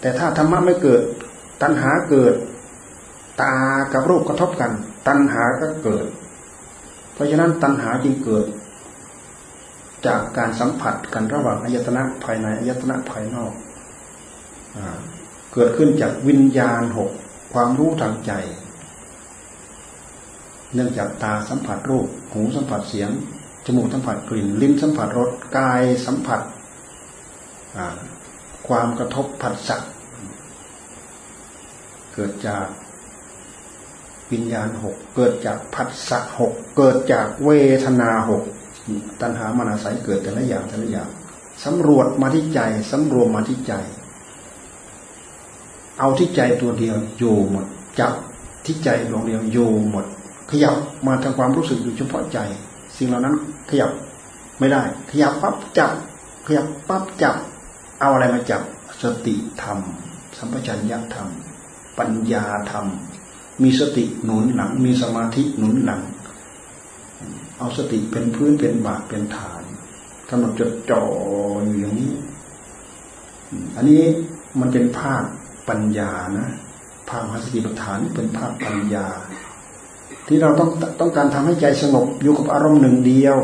แต่ถ้าธรรมะไม่เกิด ตัณหาเกิด ตากับรูปกระทบกัน ตัณหาก็เกิด เพราะฉะนั้นตัณหาจึงเกิด จากการสัมผัสกันระหว่างอายตนะภายในอายตนะภายนอกเกิดขึ้นจากวิญญาณหกความรู้ทางใจ เนื่องจากตาสัมผัสรูป หูสัมผัสเสียง จมูกสัมผัสกลิ่น ลิ้นสัมผัสรส กายสัมผัส ความกระทบผัสสะเกิดจากวิญญาณหก เกิดจากผัสสะหก เกิดจากเวทนาหก ตัณหามานาศัยเกิดแต่ละอย่างแต่ละอย่างสำรวจมาที่ใจสำรวมมาที่ใจ เอาที่ใจตัวเดียวอยู่หมดจับที่ใจดวงเดียวอยู่หมด ขยับมาทางความรู้สึกอยู่เฉพาะใจ สิ่งเหล่านั้นขยับไม่ได้ ขยับปั๊บจับ ขยับปั๊บจับ เอาอะไรมาจับสติธรรม สัมปชัญญะธรรม ปัญญาธรรม มีสติหนุนหลัง มีสมาธิหนุนหลัง เอาสติเป็นพื้นเป็นบาทเป็นฐานกำหนดจดจ่ออยู่อย่างนี้ อันนี้มันเป็นภาคปัญญานะภาคมหาสติปัฏฐานเป็นภาคปัญญา ที่เราต้องต้องการทำให้ใจสงบอยู่กับอารมณ์หนึ่งเดียว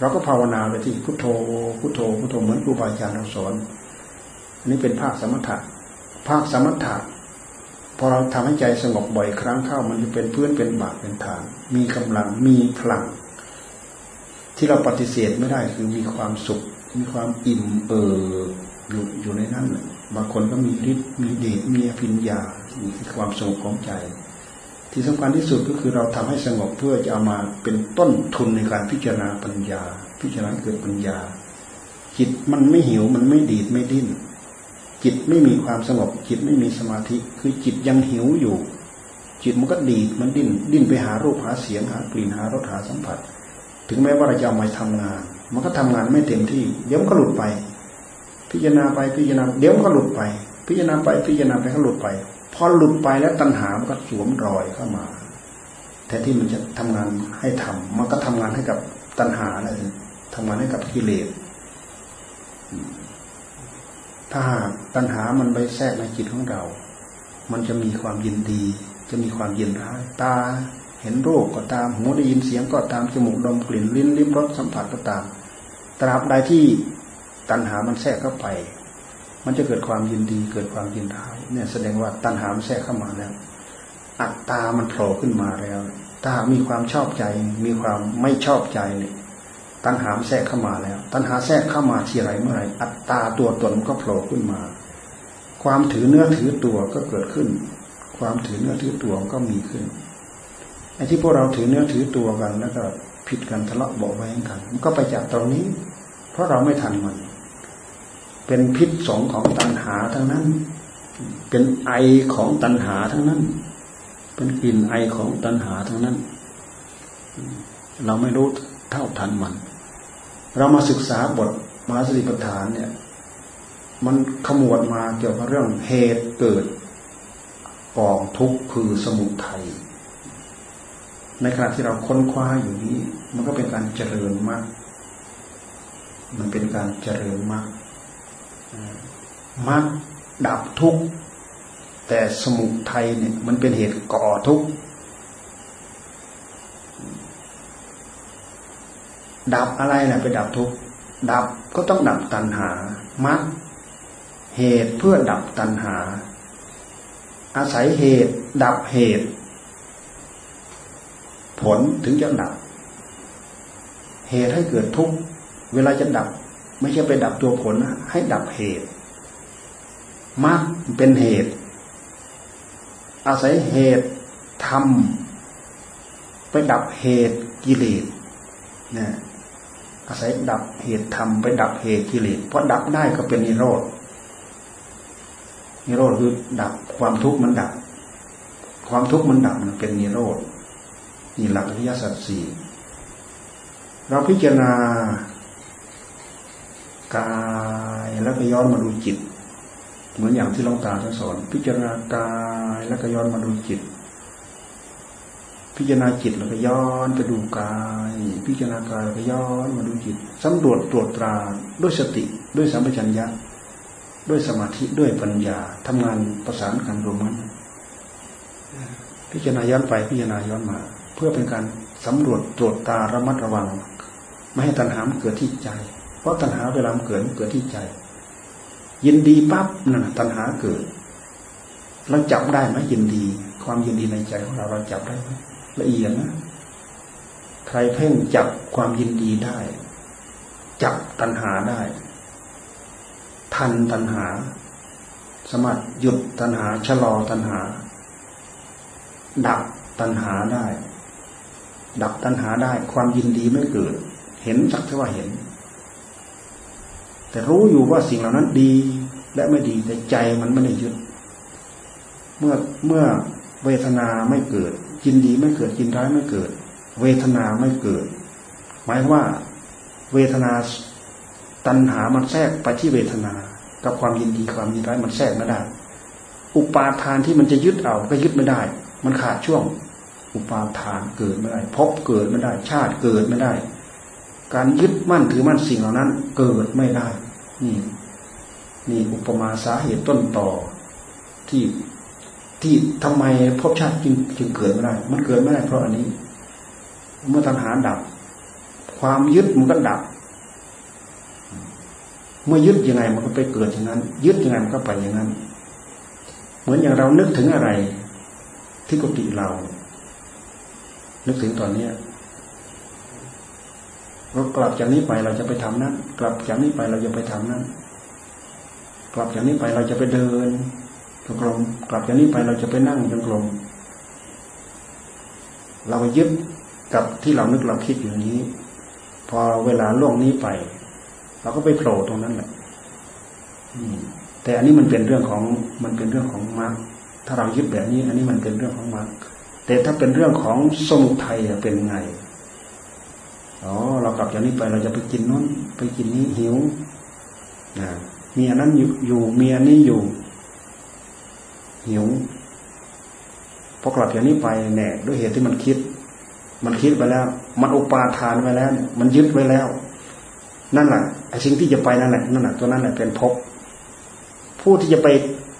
เราก็ภาวนาไปที่พุทโธพุทโธพุทโธเหมือนครูบาอาจารย์เราสอนอันนี้เป็นภาคสมถะภาคสมถะพอเราทำให้ใจสงบบ่อยครั้งเข้ามันจะเป็นพื่อนเป็นบาปเป็นฐาน มีกำลังมีพลัง ที่เราปฏิเสธไม่ได้คือมีความสุข มีความอิ่มเอิบอยู่อยู่ในนั้นบางคนก็มีฤทธิ์มีเดชมีอภิญญามีความสงบของใจ ที่สำคัญที่สุดก็คือเราทำให้สงบเพื่อจะเอามาเป็นต้นทุนในการพิจารณาปัญญา พิจารณาเกิดปัญญา จิตมันไม่หิวมันไม่ดีดไม่ดิ้น จิตไม่มีความสงบ จิตไม่มีสมาธิ คือจิตยังหิวอยู่ จิตมันก็ดีดมันดิ้นดิ้นไปหารูปหาเสียงหากลิ่นหารสหาสัมผัส ถึงแม้ว่าเราจะเอามาทำงาน มันก็ทำงานไม่เต็มที่ เดี๋ยวมันก็หลุดไป พิจารณาไปพิจารณา เดี๋ยวมันก็หลุดไป พิจารณาไปพิจารณาไปก็หลุดไป พอหลุดไปแล้วตัณหามันก็สวมรอยเข้ามาแทนที่มันจะทำงานให้ทำมันก็ทำงานให้กับตัณหาเลยทำงานให้กับกิเลสถ้าหากตัณหามันไปแทรกในจิตของเรา มันจะมีความยินดี จะมีความยินร้ายตา ห็นรูปก็ตาม หูได้ยินเสียงก็ตาม จมูกดมกลิ่นลิ้นลิ้มรสสัมผัสก็ตาม ตราบใดที่ตัณหามันแทรกเข้าไป มันจะเกิดความยินดีเกิดความยินร้าย เนี่ยแสดงว่าตัณหามันแทรกเข้ามาแล้ว อัตตามันโผล่ขึ้นมาแล้ว ถ้ามีความชอบใจ มีความไม่ชอบใจเนี่ยตัณหาแทรกเข้ามาแล้ว ตัณหาแทรกเข้ามาทีไรเมื่อไรอัตตาตัวตนก็โผล่ขึ้นมา ความถือเนื้อถือตัวก็เกิดขึ้น ความถือเนื้อถือตัวก็มีขึ้น ไอ้ที่พวกเราถือเนื้อถือตัวกันแล้วก็ผิดกันทะเลาะเบาแวงกัน มันก็ไปจากตรงนี้ เพราะเราไม่ทันมัน เป็นพิษสงของตัณหาทั้งนั้น เป็นไอของตัณหาทั้งนั้น เป็นกลิ่นไอของตัณหาทั้งนั้น เราไม่รู้เท่าทันมัน เรามาศึกษาบทมหาสติปัฏฐานเนี่ย มันขมวดมาเกี่ยวกับเรื่องเหตุเกิดกองทุกข์คือสมุทัย ในขณะที่เราค้นคว้าอยู่นี้ มันก็เป็นการเจริญมาก มันเป็นการเจริญมากมากดับทุกข์แต่สมุทัยเนี่ย มันเป็นเหตุก่อทุกข์ดับอะไรนะไปดับทุกข์ดับก็ต้องดับตัณหามัดเหตุเพื่อดับตัณหา อาศัยเหตุ ดับเหตุ ผลถึงจะดับ เหตุให้เกิดทุกข์เวลาจะดับ ไม่ใช่ไปดับตัวผลให้ดับเหตุมรรคเป็นเหตุ อาศัยเหตุทำไปดับเหตุกิเลสเนี่ยอาศัยดับเหตุธรรมไปดับเหตุกิเลสเพราะดับได้ก็เป็นนิโรธนิโรธคือดับความทุกข์มันดับ ความทุกข์มันดับมันเป็นนิโรธ นี่หลักอริยสัจสี่เราพิจารณากายแล้วก็ย้อนมาดูจิต เหมือนอย่างที่หลวงตาท่านสอน พิจารณากายแล้วก็ย้อนมาดูจิต พิจารณาจิตแล้วก็ย้อนไปดูกาย พิจารณากายแล้วก็ย้อนมาดูจิตสำรวจตรวจตราด้วยสติด้วยสัมปชัญญะด้วยสมาธิด้วยปัญญาทำงานประสานกันรวมกันพิจารณาย้อนไปพิจารณาย้อนมา เพื่อเป็นการสำรวจตรวจตาระมัดระวัง ไม่ให้ตัณหามเกิดที่ใจ เพราะตัณหาเวลาเกิดเกิดที่ใจ ยินดีปั๊บนั่นตัณหาเกิดเราจับได้ไหมยินดี ความยินดีในใจของเราเราจับได้ไหมละเอียดนะใครเพ่งจับความยินดีได้ จับตัณหาได้ ทันตัณหา สามารถหยุดตัณหาชะลอตัณหา ดับตัณหาได้ ดับตัณหาได้ ความยินดีไม่เกิด เห็นสักเท่าว่าเห็น แต่รู้อยู่ว่าสิ่งเหล่านั้นดีและไม่ดีแต่ใจมันไม่ได้ยึด เมื่อเมื่อเวทนาไม่เกิด ยินดีไม่เกิดยินร้ายไม่เกิด เวทนาไม่เกิด หมายว่า เวทนาตัณหามันแทรกไปที่เวทนา กับความยินดีความยินร้ายมันแทรกไม่ได้ อุปาทานที่มันจะยึดเอาก็ยึดไม่ได้ มันขาดช่วง อุปาทานเกิดไม่ได้พบเกิดไม่ได้ ชาติเกิดไม่ได้ การยึดมั่นถือมั่นสิ่งเหล่านั้น เกิดไม่ได้นี่นี่อุปมาสาเหตุต้นต่อที่ที่ทำไมภพชาติจึงจึงเกิดไม่ได้ มันเกิดไม่ได้เพราะอันนี้ เมื่อตัณหาดับ ความยึดมันก็ดับ เมื่อยึดยังไงมันก็ไปเกิดอย่างนั้น ยึดยังไงมันก็ไปอย่างนั้น เหมือนอย่างเรานึกถึงอะไร ที่กุฏิเรา นึกถึงตอนเนี้ยเรากลับจากนี้ไปเราจะไปทำนั้น กลับจากนี้ไปเราจะไปทำนั้น กลับจากนี้ไปเราจะไปเดินจงกรมกลับจากนี้ไปเราจะไปนั่งจงกรมเราไปยึดกับที่เรานึกเราคิดอย่างนี้ พอเวลาล่วงนี้ไป เราก็ไปโผล่ตรงนั้นแหละแต่อันนี้มันเป็นเรื่องของมันเป็นเรื่องของมรรคถ้าเรายึดแบบนี้ อันนี้มันเป็นเรื่องของมรรค แต่ถ้าเป็นเรื่องของสมุทัยเป็นไงอ๋อเรากลับจากนี้ไปเราจะไปกินนู้นไปกินนี้หิวนะมีอันนั้นอยู่มีอันนี้อยู่ หิวพอกลับจากนี้ไปแน่ด้วยเหตุที่มันคิด มันคิดไปแล้ว มันอุปาทานไปแล้ว มันยึดไว้แล้ว นั่นแหละไอ้สิ่งที่จะไปนั่นแหละนั่นแหละตัวนั้นแหละเป็นภพผู้ที่จะไป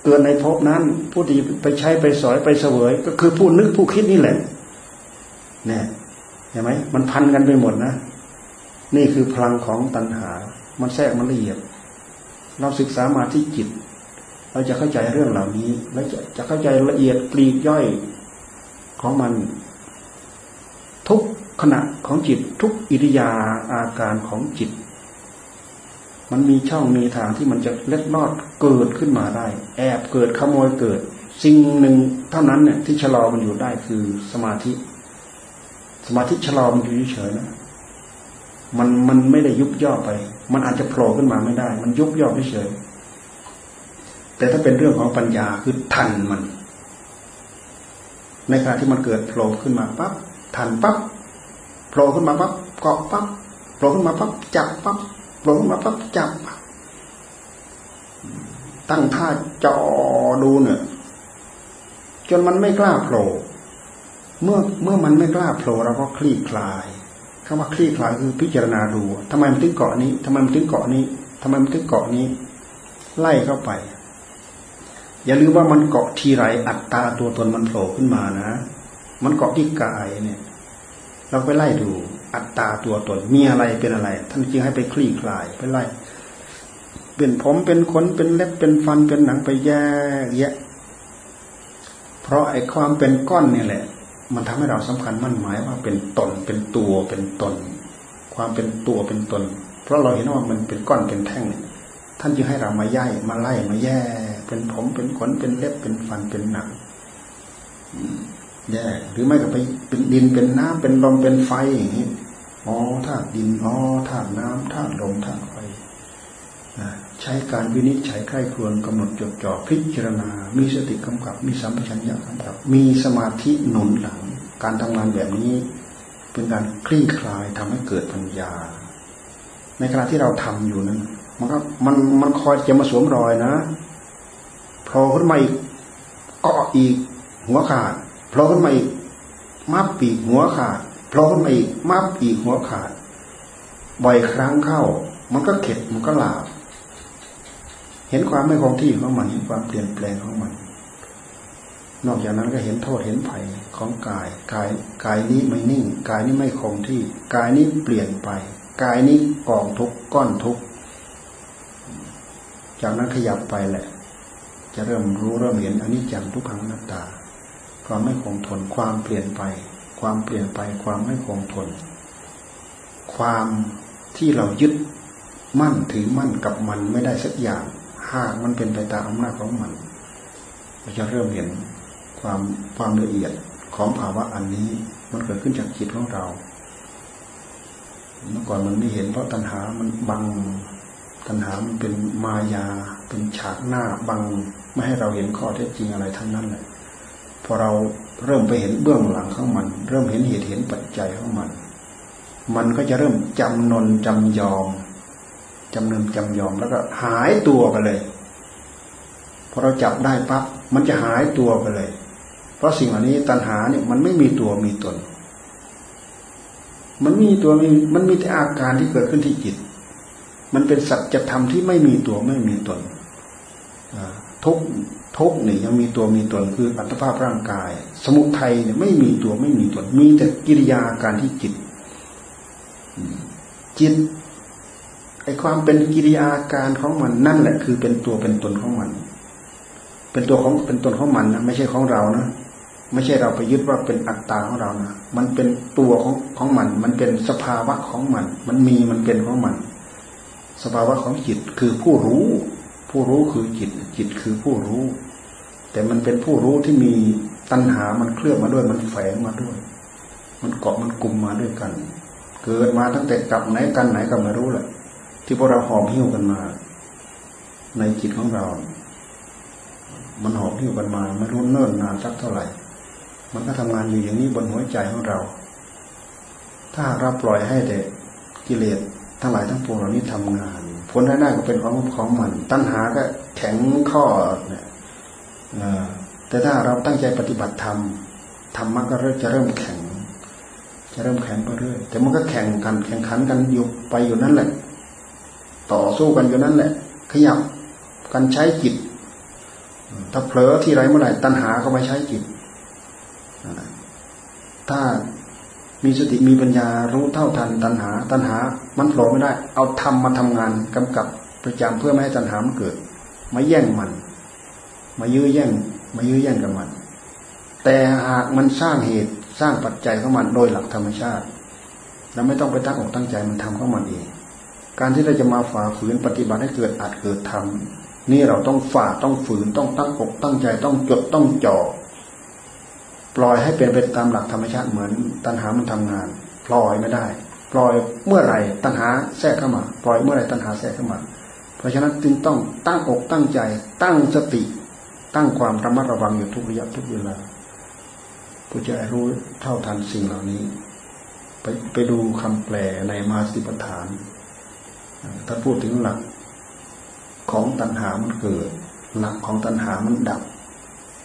เกิดในภพนั้น ผู้ที่ไปใช้ไปสอยไปเสวย ก็คือผู้นึกผู้คิดนี่แหละเนี่ยเห็นไหมมันพันกันไปหมดนะ นี่คือพลังของตัณหา มันแทรกมันละเอียด เราศึกษามาที่จิต เราจะเข้าใจเรื่องเหล่านี้ แล้วจะจะเข้าใจละเอียดปลีกย่อยของมัน ทุกขณะของจิตทุกอิริยาอาการของจิต มันมีช่องมีทางที่มันจะเล็ดลอดเกิดขึ้นมาได้ แอบเกิดขโมยเกิด สิ่งหนึ่งเท่านั้นเนี่ยที่ชะลอมันอยู่ได้คือสมาธิ สมาธิชะลอมันอยู่เฉยๆนะมันมันไม่ได้ยุบย่อไป มันอาจจะโผล่ขึ้นมาไม่ได้ มันยุบย่อเฉยแต่ถ้าเป็นเรื่องของปัญญาคือทันมัน ในขณะที่มันเกิดโผล่ขึ้นมาปั๊บทันปั๊บโผล่ขึ้นมาปั๊บเกาะปั๊บโผล่ขึ้นมาปั๊บจับปั๊บ โผล่มาปั๊บจับตั้งท่าจอดูเนี่ย จนมันไม่กล้าโผล่เมื่อเมื่อมันไม่กล้าโผล่เราก็คลี่คลายคำว่าคลี่คลายคือพิจารณาดูทำไมมันถึงเกาะนี้ทำไมมันถึงเกาะนี้ทำไมมันถึงเกาะนี้ ไล่เข้าไป อย่าลืมว่ามันเกาะทีไรอัตตาตัวตนมันโผล่ขึ้นมานะ มันเกาะที่กายเนี่ย เราไปไล่ดู อัตตาตัวตนมีอะไรเป็นอะไร ท่านจึงให้ไปคลี่คลายไปไล่เป็นผมเป็นขนเป็นเล็บเป็นฟันเป็นหนังไปแยกแยะ เพราะไอ้ความเป็นก้อนนี่แหละ มันทำให้เราสำคัญมั่นหมายว่าเป็นตนเป็นตัวเป็นตน ความเป็นตัวเป็นตน เพราะเราเห็นว่ามันเป็นก้อนเป็นแท่งท่านจึงให้เรามาย่ายมาไล่มาแย่ เป็นผมเป็นขนเป็นเล็บเป็นฟันเป็นหนังแย่หรือไม่ก็ไปเป็นดินเป็นน้ำเป็นลมเป็นไฟอย่างนี้ อ๋อธาตุดินอ๋อธาตุน้ำธาตุลมธาตุไฟใช้การวินิจฉัยใคร่ครวญกำหนดจดจ่อพิจารณา มีสติกำกับ มีสัมปชัญญะกำกับ มีสมาธิหนุนหลัง การทำงานแบบนี้ เป็นการคลี่คลายทำให้เกิดปัญญา ในขณะที่เราทำอยู่นั้นมันก็มันมันคอยจะมาสวมรอยนะโผล่ขึ้นมาอีกเกาะอีก หัวขาดโผล่ขึ้นมาอีกมับปีกหัวขาด โผล่ขึ้นมาอีกมับปีกหัวขาด บ่อยครั้งเข้า มันก็เข็ดมันก็หลาบเห็นความไม่คงที่ของมันเห็นความเปลี่ยนแปลงของมัน นอกจากนั้นก็เห็นโทษเห็นภัยของกายกายกายนี้ไม่นิ่งกายนี้ไม่คงที่กายนี้เปลี่ยนไปกายนี้กองทุกก้อนทุกจากนั้นขยับไปแหละ จะเริ่มรู้เริ่มเห็นอันนี้จังทุกขังนัตตาความไม่คงทนความเปลี่ยนไป ความเปลี่ยนไปความไม่คงทน ความที่เรายึดมั่นถือมั่นกับมันไม่ได้สักอย่าง หากมันเป็นไปตามอำนาจของมันเราจะเริ่มเห็นความความละเอียดของภาวะอันนี้มันเกิดขึ้นจากจิตของเรา เมื่อก่อนมันไม่เห็นเพราะตัณหามันบัง ตัณหามันเป็นมายา เป็นฉากหน้าบัง ไม่ให้เราเห็นข้อเท็จจริงอะไรทั้งนั้นเลยพอเรา เริ่มไปเห็นเบื้องหลังของมัน เริ่มเห็นเหตุเห็นปัจจัยของมัน มันก็จะเริ่มจำนนจำยอมจำเนินจำยอมแล้วก็หายตัวไปเลยพอเราจับได้ปั๊บมันจะหายตัวไปเลย เพราะสิ่งเหล่านี้ตัณหาเนี่ยมันไม่มีตัวมีตน มันมีตัวมีมันมีแต่อาการที่เกิดขึ้นที่จิต มันเป็นสัจธรรมที่ไม่มีตัวไม่มีตนทุกทุกเนี่ยยังมีตัวมีตนคืออัตภาพร่างกาย สมุทัยเนี่ยไม่มีตัวไม่มีตนมีแต่กิริยาการที่จิตจิตไอ้ความเป็นกิริยาการของมันนั่นแหละ คือเป็นตัวเป็นตนของมัน เป็นตัวของเป็นตนของมันนะไม่ใช่ของเรานะไม่ใช่เราไปยึดว่าเป็นอัตตาของเรานะมันเป็นตัวของของมัน มันเป็นสภาวะของมัน มันมีมันเป็นของมัน สภาวะของจิตคือผู้รู้ ผู้รู้คือจิต จิตคือผู้รู้ แต่มันเป็นผู้รู้ที่มี ตัณหามันเคลื่อนมาด้วย มันแฝงมาด้วย มันเกาะมันกลุ่มมาด้วยกัน เกิดมาตั้งแต่กับไหนกันไหนก็ไม่รู้แหละ ที่พวกเราหอบหิ้วกันมา ในจิตของเรา มันหอบหิ้วกันมาไม่รู้เนิ่นนานสักเท่าไหร่ มันก็ทำงานอยู่อย่างนี้บนหัวใจของเรา ถ้าเราปล่อยให้แต่กิเลสทั้งหลายทั้งปวงเหล่านี้ทำงาน ผลได้ก็เป็นของของมัน ตัณหาก็แข็งข้อเนี่ย แต่ถ้าเราตั้งใจปฏิบัติธรรมธรรมะก็เริ่มจะเริ่มแข็ง จะเริ่มแข็งไปเรื่อยแต่มันก็แข่งกันแข่งขันกันอยู่ไปอยู่นั่นแหละ ต่อสู้กันอยู่นั่นแหละ ขยับกันใช้จิต ถ้าเผลอที่ไรเมื่อไหร่ตัณหาก็มาใช้จิตถ้ามีสติมีปัญญารู้เท่าทันตัณหา ตัณหา มันโผล่ไม่ได้ เอาธรรมมาทำงานกำกับประจำเพื่อไม่ให้ตัณหามันเกิด มาแย่งมัน มายื้อแย่ง มายื้อแย่งกับมัน แต่หากมันสร้างเหตุสร้างปัจจัยของมันโดยหลักธรรมชาติเราไม่ต้องไปตั้งอกตั้งใจมันทำของมันเอง การที่เราจะมาฝ่าฝืนปฏิบัติให้เกิดอาจเกิดทำนี่เราต้องฝ่าต้องฝืนต้องตั้งอกตั้งใจต้องจดต้องจ่อปล่อยให้เป็นไปตามหลักธรรมชาติเหมือนตัณหามันทำงาน ปล่อยไม่ได้ ปล่อยเมื่อไหร่ตัณหาแทรกเข้ามา ปล่อยเมื่อไหร่ตัณหาแทรกเข้ามา เพราะฉะนั้นจึงต้องตั้งอกตั้งใจ ตั้งสติ ตั้งความระมัดระวังอยู่ทุกระยะทุกเวลาผู้จะรู้เท่าทันสิ่งเหล่านี้ ไปไปดูคำแปลในมาสติปัฏฐานถ้าพูดถึงหลักของตัณหามันเกิด หลักของตัณหามันดับ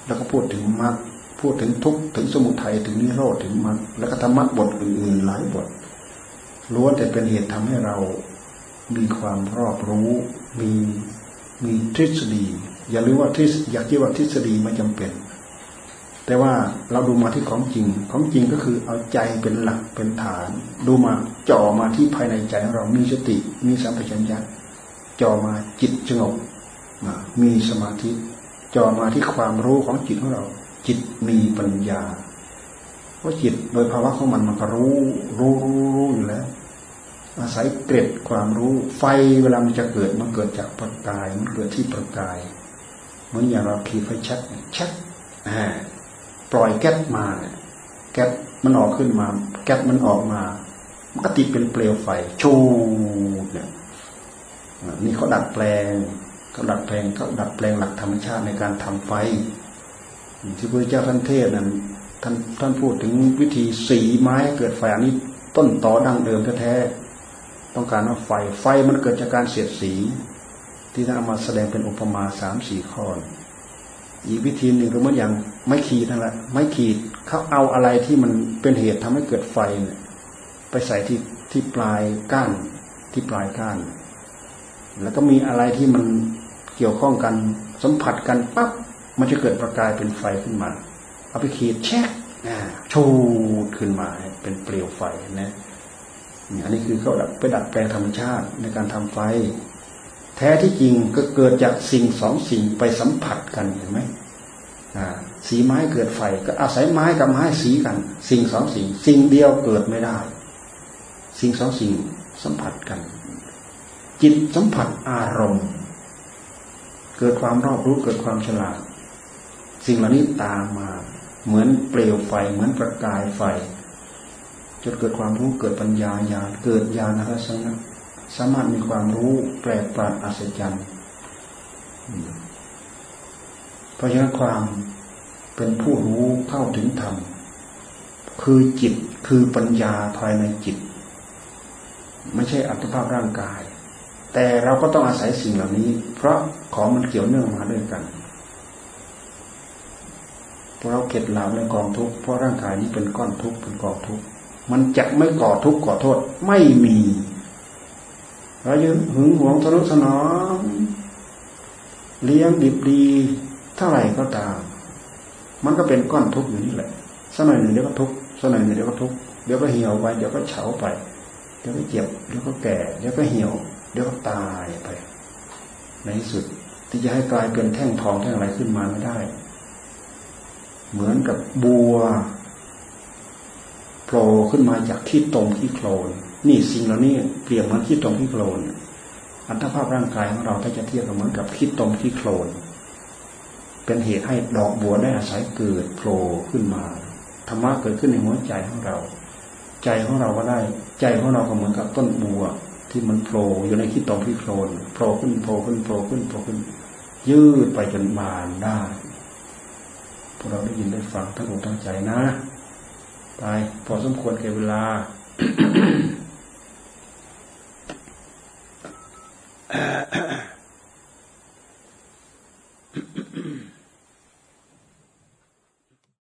แล้วก็พูดถึงมรรคพูดถึงทุกถึงสมุทัยถึงนิโรธถึงมรรคแล้วก็ธรรมะบทอื่นๆหลายบทล้วนแต่เป็นเหตุทำให้เรามีความรอบรู้ มีมีทฤษฎี อย่าลืมว่าทฤษอยากคิดว่าทฤษฎีไม่จำเป็น แต่ว่าเราดูมาที่ของจริง ของจริงก็คือเอาใจเป็นหลักเป็นฐาน ดูมาจ่อมาที่ภายในใจของเรามีสติ มีสัมปชัญญะจ่อมาจิตสงบมีสมาธิจ่อมาที่ความรู้ของจิตของเรา จิตมีปัญญาเพราะจิตโดยภาวะของมันมันก็รู้รู้รู้รู้อยู่แล้ว อาศัยเกร็ดความรู้ไฟเวลามันจะเกิดมันเกิดจากประกายมันเกิดที่ประกาย เหมือนอย่างเราขีดไฟชักชักปล่อยแก๊สมาแก๊สมันออกขึ้นมา แก๊สมันออกมา มันก็ติดเป็นเปลวไฟชูเนี่ยนี่เขาดัดแปลงเขาดัดแปลงเขาดัดแปลงหลักธรรมชาติในการทำไฟ ที่พระเจ้าท่านเทศนั้นท่านท่านพูดถึงวิธีสีไม้เกิดไฟอันนี้ต้นตอดังเดิมแท้ๆต้องการว่าไฟไฟมันเกิดจากการเสียดสี ที่ท่านเอามาแสดงเป็นอุปมาสามสี่ข้ออีกวิธีหนึ่งก็เหมือนอย่างไม้ขีดนั่นแหละไม้ขีดเขาเอาอะไรที่มันเป็นเหตุทำให้เกิดไฟเนี่ยไปใส่ที่ที่ปลายก้านที่ปลายก้าน แล้วก็มีอะไรที่มันเกี่ยวข้องกันสัมผัสกันปั๊บมันจะเกิดประกายเป็นไฟขึ้นมา เอาไปขีดแช็กชูดขึ้นมาเป็นเปลวไฟนะอันนี้คือเขาไปดัดแปลงธรรมชาติในการทำไฟ แท้ที่จริงก็เกิดจากสิ่งสองสิ่งไปสัมผัสกันเห็นไหมสีไม้เกิดไฟ ก็อาศัยไม้กับไม้สีกัน สิ่งสองสิ่ง สิ่งเดียวเกิดไม่ได้ สิ่งสองสิ่งสัมผัสกัน จิตสัมผัสอารมณ์ เกิดความรอบรู้เกิดความฉลาด สิ่งเหล่านี้ตามมา เหมือนเปลวไฟ เหมือนประกายไฟจนเกิดความรู้เกิดปัญญาญาเกิดญาณทัศนะ สามารถมีความรู้แปลกประหลาดอัศจรรย์เพราะฉะนั้นความเป็นผู้รู้เข้าถึงธรรมคือจิตคือปัญญาภายในจิต ไม่ใช่อัตภาพร่างกาย แต่เราก็ต้องอาศัยสิ่งเหล่านี้ เพราะของมันเกี่ยวเนื่องมาด้วยกันพราะเราเก็ดหลาในกองทุกข์เพราะร่างกายนี้เป็นก้อนทุกข์เป็นกองทุกข์มันจะไม่ก่อทุกข์ก่อโทษไม่มี เรายืนหึงหวงทะนุถนอมเลี้ยงดิบดีเท่าไหร่ก็ตาม มันก็เป็นก้อนทุกข์อยู่นี่แหละสักหน่อยหนึ่งเดี๋ยวก็ทุกข์สักหน่อยหนึ่งเดี๋ยวก็ทุกข์เดี๋ยวก็เหี่ยวไปเดี๋ยวก็เฉาไป เดี๋ยวก็เจ็บเดี๋ยวก็แก่ เดี๋ยวก็เหี่ยว เดี๋ยวก็ตายไป ในที่สุดที่จะให้กลายเป็นแท่งทองแท่งอะไรขึ้นมาไม่ได้ เหมือนกับบัวโผล่ขึ้นมาจากที่ตรงที่โคลน นี่สิ่งเหล่านี้เปรียบเหมือนที่ตรงที่โคลนอัตภาพร่างกายของเราถ้าจะเทียบกับเหมือนกับที่ตรงที่โคลน เป็นเหตุให้ดอกบัวได้อาศัยเกิดโผล่ขึ้นมาธรรมะเกิดขึ้นในหัวใจของเรา ใจของเราก็ได้ ใจของเราก็เหมือนกับต้นบัว ที่มันโผล่อยู่ในที่ตรงที่โคลนโผล่ขึ้นโผล่ขึ้นโผล่ขึ้นโผล่ขึ้น ยืดไปจนบานได้พวกเราได้ยินได้ฟังทั้งหมดทั้งใจนะ ไปพอสมควรแก่เวลา uh,